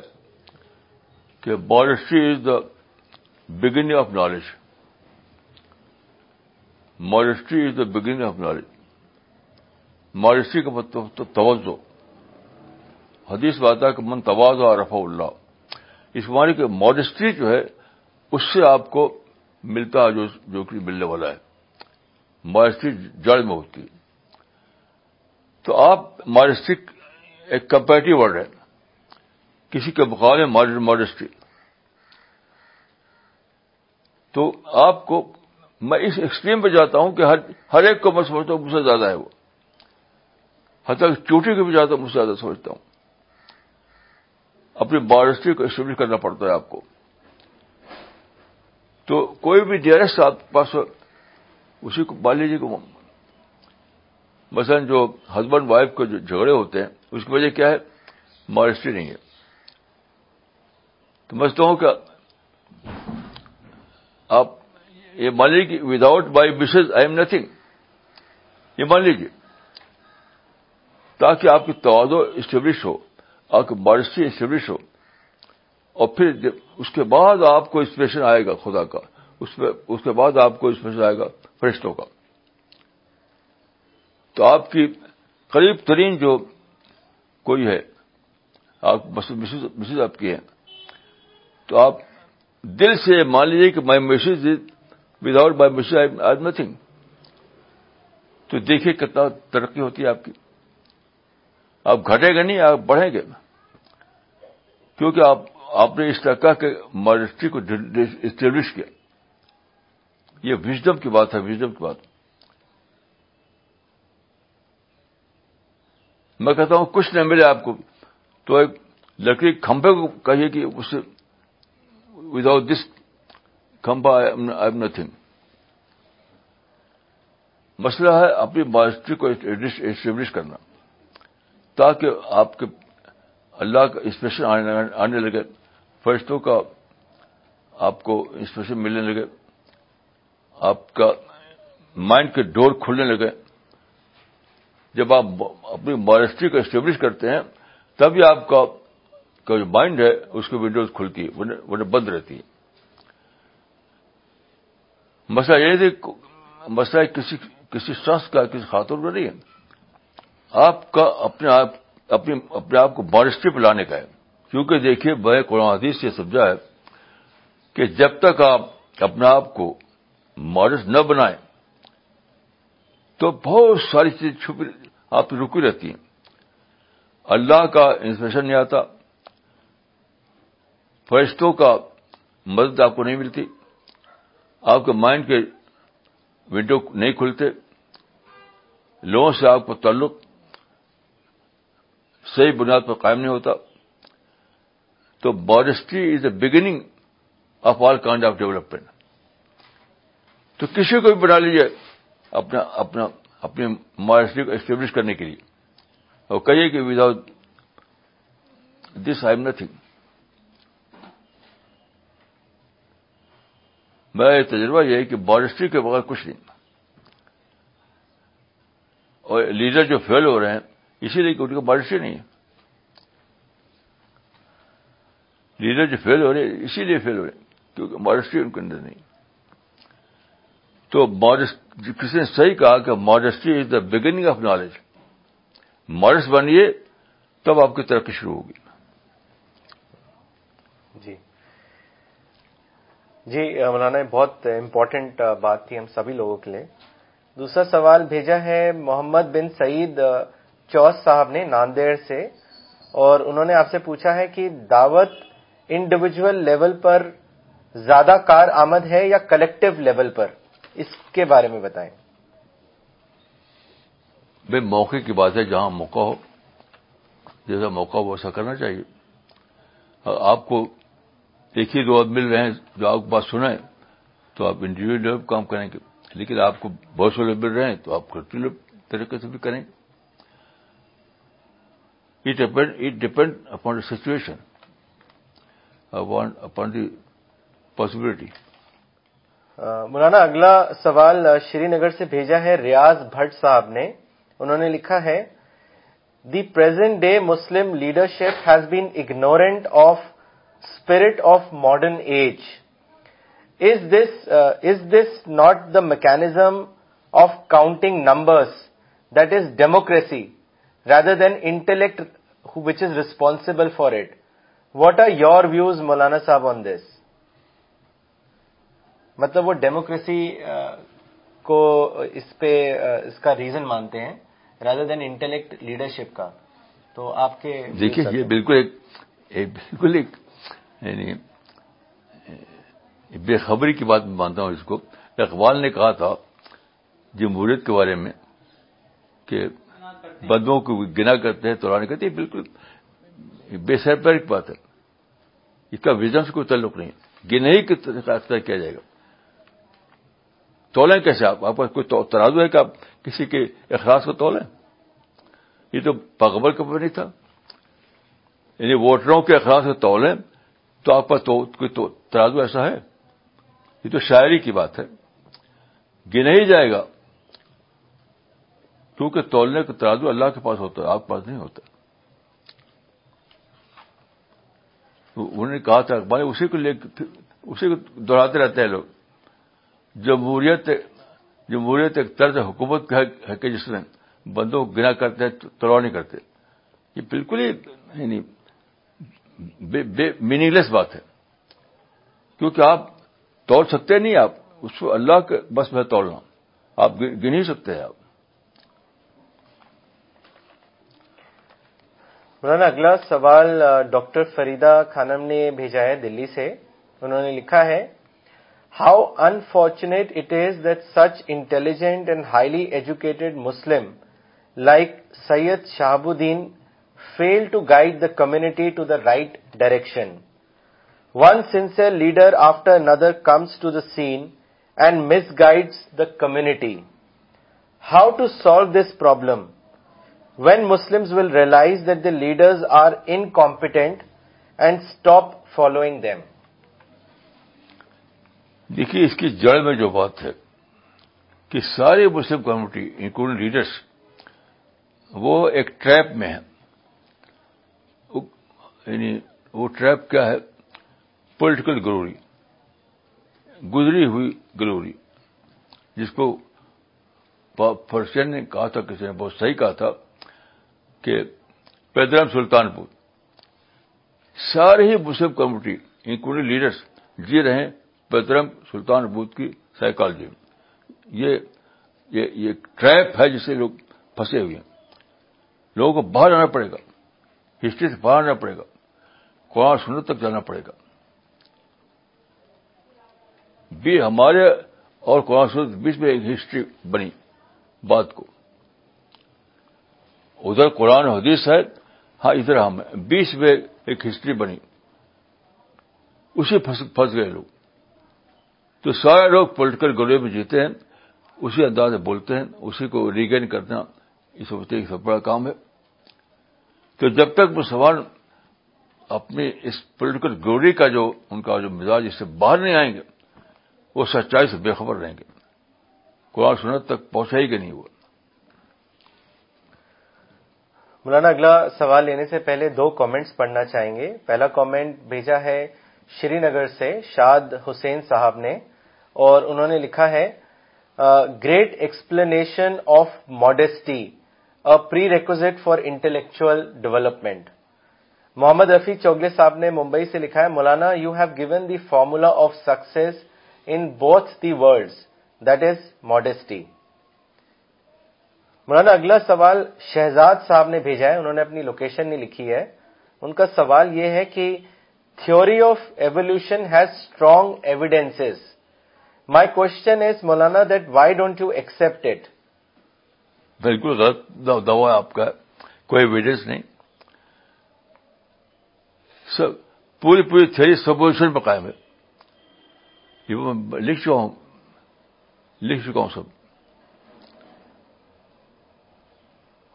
کہ modesty is the beginning of knowledge modesty is the beginning of knowledge modesty کا مطلب تو توجہ. حدیث بات ہے کہ من توازہ رفع اللہ. اس معنی کہ ماڈسٹری جو ہے، اس سے آپ کو ملتا ہے جو جو کہ ملنے والا ہے. ماڈسٹری جڑ میں ہوتی ہے. تو آپ ماڈسٹری ایک کمپیٹیو ورڈ ہے. کسی کے مقابلے ماڈسٹری تو آپ کو میں اس ایکسٹریم پہ جاتا ہوں کہ ہر ہر ایک کو میں سمجھتا ہوں مجھ سے زیادہ ہے وہ۔ حتیٰ چوٹی کو بھی جاتا ہوں مجھ سے زیادہ سمجھتا ہوں۔ اپنی ماڈسٹری کو اسٹیبلش کرنا پڑتا ہے آپ کو۔ تو کوئی بھی ڈیئرسٹ آپ پاس اسی کو مان لیجیے کہ مثلا جو ہسبینڈ وائف کے جو جھگڑے ہوتے ہیں، اس کی وجہ کیا ہے؟ ماڈسٹری نہیں ہے۔ سمجھتا ہوں کہ آپ یہ مان لیجیے کہ without by Mrs I am nothing یہ مان لیجیے تاکہ آپ کی توازو اسٹیبلش ہو، آپ کی ماڈسٹری اسٹیبلش ہو، اور پھر اس کے بعد آپ کو انسپریشن آئے گا خدا کا، اس میں، اس کے بعد آپ کو انسپریشن آئے گا فرشتوں کا۔ تو آپ کی قریب ترین جو کوئی ہے، آپ مسز آپ کی ہے تو آپ دل سے مان لیجیے کہ my message without my message I nothing تو دیکھیے کتنا ترقی ہوتی ہے آپ کی۔ آپ گھٹے گا نہیں، آپ بڑھیں گے۔ کیونکہ آپ آپ نے اس طرح کے ماڈسٹری کو اسٹیبلش کیا۔ یہ وزڈم کی بات ہے وزڈم کی بات۔ میں کہتا ہوں، کچھ نہیں ملے آپ کو تو ایک لکڑی کھمبے کو کہیے کہ اس وداؤٹ دس کھمبا آئی ایم نتھنگ مسئلہ ہے اپنی ماسٹری کو اسٹیبلش کرنا تاکہ آپ کے اللہ کا انسپریشن آنے لگے فرشتوں کا آپ کو انسپریشن ملنے لگے آپ کا مائنڈ کے ڈور کھلنے لگے جب آپ اپنی مارسٹری کو اسٹیبلش کرتے ہیں تبھی آپ کا جو مائنڈ ہے، اس کی ونڈوز کھلتی ہے بند رہتی ہے۔ مسئلہ یہ تھی مسئلہ کسی کسی شخص کا، کسی خاتون کا نہیں ہے۔ آپ کا اپنے آپ اپنے اپنے آپ کو مارسٹری پہ لانے کا ہے۔ کیونکہ دیکھیے بے قرآن حدیث سے سمجھا ہے کہ جب تک آپ اپنے آپ کو مارس نہ بنائیں، تو بہت ساری چیزیں چھپی آپ کی رکی رہتی ہیں۔ اللہ کا انسپریشن نہیں آتا۔ فرشتوں کا مدد آپ کو نہیں ملتی۔ آپ کے مائنڈ کے ونڈو نہیں کھلتے۔ لوگوں سے آپ کو تعلق صحیح بنیاد پر قائم نہیں ہوتا۔ تو modesty is the beginning of all kind of development تو کسی کو بھی بنا لیجیے اپنا اپنا، اپنی ماڈسٹری کو اسٹیبلش کرنے کے لیے۔ اور کہیے کہ without this I am nothing میرا تجربہ یہ ہے کہ ماڈسٹری کے بغیر کچھ نہیں۔ اور لیڈر جو فیل ہو رہے ہیں، اسی لیے کہ ان کا ماڈسٹری نہیں ہے۔ لیڈر جو فیل ہو رہے ہیں، اسی لیے فیل ہو رہے ہیں، کیونکہ ماڈسٹری ان کے اندر نہیں۔ تو کسی نے صحیح کہا کہ modesty is the beginning of knowledge modest بنیے، تب آپ کی ترقی شروع ہوگی۔ جی مولانا، بہت امپورٹنٹ بات تھی ہم سبھی لوگوں کے لیے۔ دوسرا سوال بھیجا ہے، محمد بن سعید چوس صاحب نے ناندیڑ سے، اور انہوں نے آپ سے پوچھا ہے کہ دعوت انڈیویجل لیول پر زیادہ کار آمد ہے یا کلیکٹو لیول پر؟ اس کے بارے میں بتائیں۔ بھائی موقع کی بات ہے، جہاں موقع ہو، جیسا موقع ہو، ویسا کرنا چاہیے۔ آپ کو ایک ہی دو مل رہے ہیں جو آپ کو بات سنیں، تو آپ انڈیویجل لیول کام کریں گے۔ لیکن آپ کو بہت سے لوگ مل رہے ہیں، تو آپ کلیکٹو طریقے سے بھی کریں۔ It depend upon the situation upon the possibility مولانا، اگلا سوال شری نگر سے بھیجا ہے ریاض بھٹ صاحب نے۔ انہوں نے لکھا ہے the present day Muslim leadership has been ignorant of spirit of modern age is this is this not the mechanism of counting numbers that is democracy rather than intellect which is responsible for it what are your views مولانا صاحب آن دس مطلب وہ democracy کو اس پہ اس کا reason مانتے ہیں rather than intellect leadership کا تو آپ کے دیکھیے یہ بالکل ایک بالکل ایک یعنی بے خبری کی بات میں مانتا ہوں اس کو۔ اقبال نے کہا تھا جمہوریت کے بارے میں کہ بدوں کو گنا کرتے ہیں تو کہتے ہیں بالکل بے سر کی بات ہے۔ اس کا ویژن سے کوئی تعلق نہیں گنے ہی اختیار کیا جائے گا؟ تولیں کیسے؟ آپ آپ کا کوئی ترازو ہے کہ آپ کسی کے اخلاص کو تولیں یہ تو پاکبر کا نہیں تھا۔ یعنی ووٹروں کے اخلاص کو تولیں تو آپ کا کوئی ترازو ایسا ہے؟ یہ تو شاعری کی بات ہے۔ گنا ہی جائے گا۔ کیونکہ تولنے کا ترازو اللہ کے پاس ہوتا ہے، آپ کے پاس نہیں ہوتا۔ انہوں نے کہا تھا اخبار، اسی کو لے اسی کو دوہراتے رہتے ہیں لوگ۔ جمہوریت جمہوریت ایک طرز حکومت ہے کہ جس میں بندوں کو گنا کرتے ہیں تلوار نہیں کرتے۔ یہ بالکل ہی یعنی میننگ لیس بات ہے۔ کیونکہ آپ توڑ سکتے نہیں آپ، اس کو اللہ کے بس میں توڑنا۔ آپ گن ہی سکتے ہیں آپ۔ مولانا، اگلا سوال ڈاکٹر فریدا خانم نے بھیجا ہے دلی سے۔ انہوں نے لکھا ہے how unfortunate it is that such intelligent and highly educated Muslim like Syed Shahabuddin fail to guide the community to the right direction one sincere leader after another comes to the scene and misguides the community how to solve this problem when Muslim will realise that the leaders are incompetent and stop following them دیکھیے، اس کی جڑ میں جو بات ہے کہ سارے مسلم کمیونٹی انکلوڈنگ لیڈرس وہ ایک ٹریپ میں ہے یعنی وہ ٹریپ کیا ہے؟ پولیٹیکل گلوری، گزری ہوئی گلوری، جس کو فرشین نے کہا تھا، کسی نے بہت صحیح کہا تھا کہ پیدرام سلطان پور سارے ہی مسلم کمیونٹی، انکلوڈنگ لیڈرس جی رہے پیدرم سلطان بدھ کی سائیکالوجی یہ یہ ٹریپ ہے جسے لوگ پھنسے ہوئے ہیں۔ لوگوں کو باہر آنا پڑے گا، ہسٹری سے باہر آنا پڑے گا۔ قرآن سننے تک جانا پڑے گا۔ بھی ہمارے اور قرآن سنت بیچ میں ایک ہسٹری بنی بات کو۔ ادھر قرآن حدیث ہے ہاں ادھر ہم بیچ میں ایک ہسٹری بنی۔ اسی پھنس گئے لوگ۔ تو سارے لوگ پولیٹیکل گولے میں جیتے ہیں، اسی انداز سے بولتے ہیں، اسی کو ریگین کرنا اس وقت ایک سب بڑا کام ہے۔ تو جب تک مسلمان اپنی اس پولیٹیکل گلوری کا جو ان کا جو مزاج اس سے باہر نہیں آئیں گے، وہ سچائی سے بے خبر رہیں گے۔ قرآن سنت تک پہنچا ہی کہ نہیں ہوا؟ مولانا، اگلا سوال لینے سے پہلے دو کامنٹس پڑھنا چاہیں گے۔ پہلا کامنٹ بھیجا ہے شری نگر سے، شاد حسین صاحب نے، اور انہوں نے لکھا ہے great explanation of modesty a prerequisite for intellectual development Muhammad Rafi Chougle صاحب نے ممبئی سے لکھا ہے، مولانا you have given the formula of success in both the world that is modesty مولانا، اگلا سوال شہزاد صاحب نے بھیجا ہے۔ انہوں نے اپنی لوکیشن نہیں لکھی ہے۔ ان کا سوال یہ ہے کہ theory of evolution has strong evidence my question is Maulana that why don't you accept it بالکل غلط دعوی آپ کا۔ کوئی ایویڈینس نہیں۔ سب پوری پوری تھیری سب پہ قائم ہے۔ یہ میں لکھ چکا ہوں۔ لکھ چکا ہوں سب۔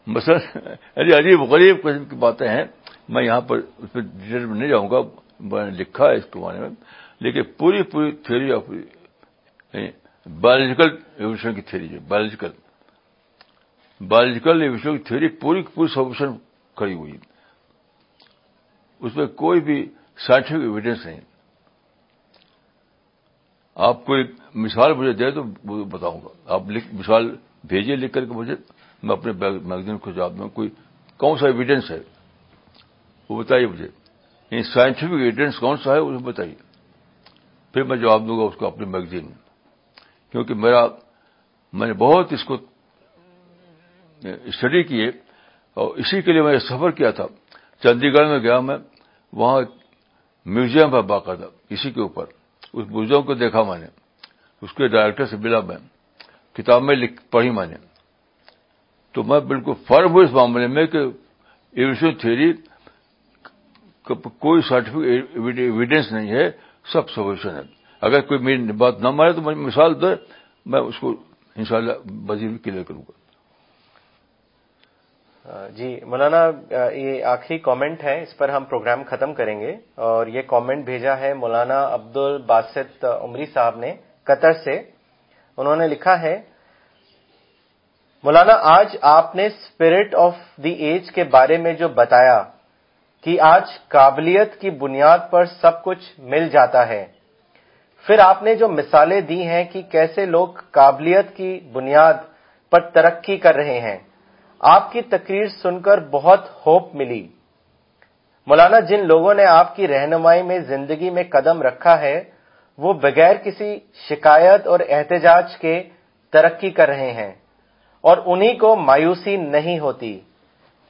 مثلا، ارے عجیب غریب قسم کی باتیں ہیں۔ میں یہاں پر اس میں ڈیٹیل میں نہیں جاؤں گا۔ میں نے لکھا ہے اس کے بارے میں۔ لیکن پوری پوری تھیوری آف بایولوجیکل ایولیوشن کی تھیوری ہے بایولوجیکل بایولوجیکل ایولیوشن کی تھیوری پوری پوری سولوشن کھڑی ہوئی۔ اس میں کوئی بھی سائنٹفک ایویڈینس نہیں. آپ کوئی مثال مجھے دے تو بتاؤں گا. آپ مثال بھیجیے لکھ کر کے مجھے. میں اپنے میگزین کو جواب دوں. کوئی، کون سا ایویڈینس ہے؟ وہ بتائیے مجھے. یعنی سائنٹفک ایویڈینس کون سا ہے اسے بتائیے. پھر میں جواب دوں گا اس کو اپنے میگزین میں. کیونکہ میرا، میں نے بہت اس کو اسٹڈی کیے اور اسی کے لیے میں نے سفر کیا تھا. چندی گڑھ میں گیا میں. وہاں میوزیم ہے باقاعدہ اسی کے اوپر۔ اس میوزیم کو دیکھا میں نے۔ اس کے ڈائریکٹر سے ملا میں۔ کتاب میں پڑھی میں نے۔ تو میں بالکل فرم ہوں اس معاملے میں کہ ایولیوشن تھیوری کوئی سرٹیفکیٹ ایویڈینس نہیں ہے، سب سولوشن ہے۔ اگر کوئی میری بات نہ مانے تو مثال دے، میں اس کو انشاءاللہ شاء اللہ کلیئر کروں گا۔ جی مولانا یہ آخری کامنٹ ہے، اس پر ہم پروگرام ختم کریں گے۔ اور یہ کامنٹ بھیجا ہے مولانا عبد الباسط عمری صاحب نے قطر سے۔ انہوں نے لکھا ہے، مولانا، آج آپ نے اسپرٹ آف دی ایج کے بارے میں جو بتایا کہ آج قابلیت کی بنیاد پر سب کچھ مل جاتا ہے۔ پھر آپ نے جو مثالیں دی ہیں کہ کیسے لوگ قابلیت کی بنیاد پر ترقی کر رہے ہیں۔ آپ کی تقریر سن کر بہت ہوپ ملی۔ مولانا، جن لوگوں نے آپ کی رہنمائی میں زندگی میں قدم رکھا ہے، وہ بغیر کسی شکایت اور احتجاج کے ترقی کر رہے ہیں اور انہی کو مایوسی نہیں ہوتی۔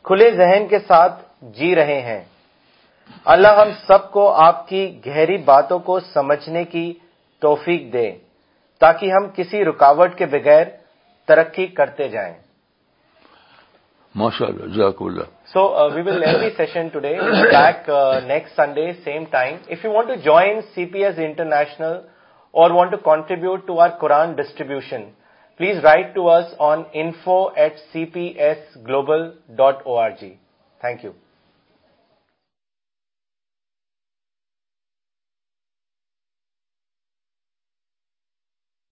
کھلے ذہن کے ساتھ جی رہے ہیں۔ اللہ ہم سب کو آپ کی گہری باتوں کو سمجھنے کی توفیق دے، تاکہ ہم کسی رکاوٹ کے بغیر ترقی کرتے جائیں۔ ماشاء اللہ so we will every session today back next Sunday same time if you want to join C P S international اور want to contribute to our Quran distribution S global dot O R G Thank you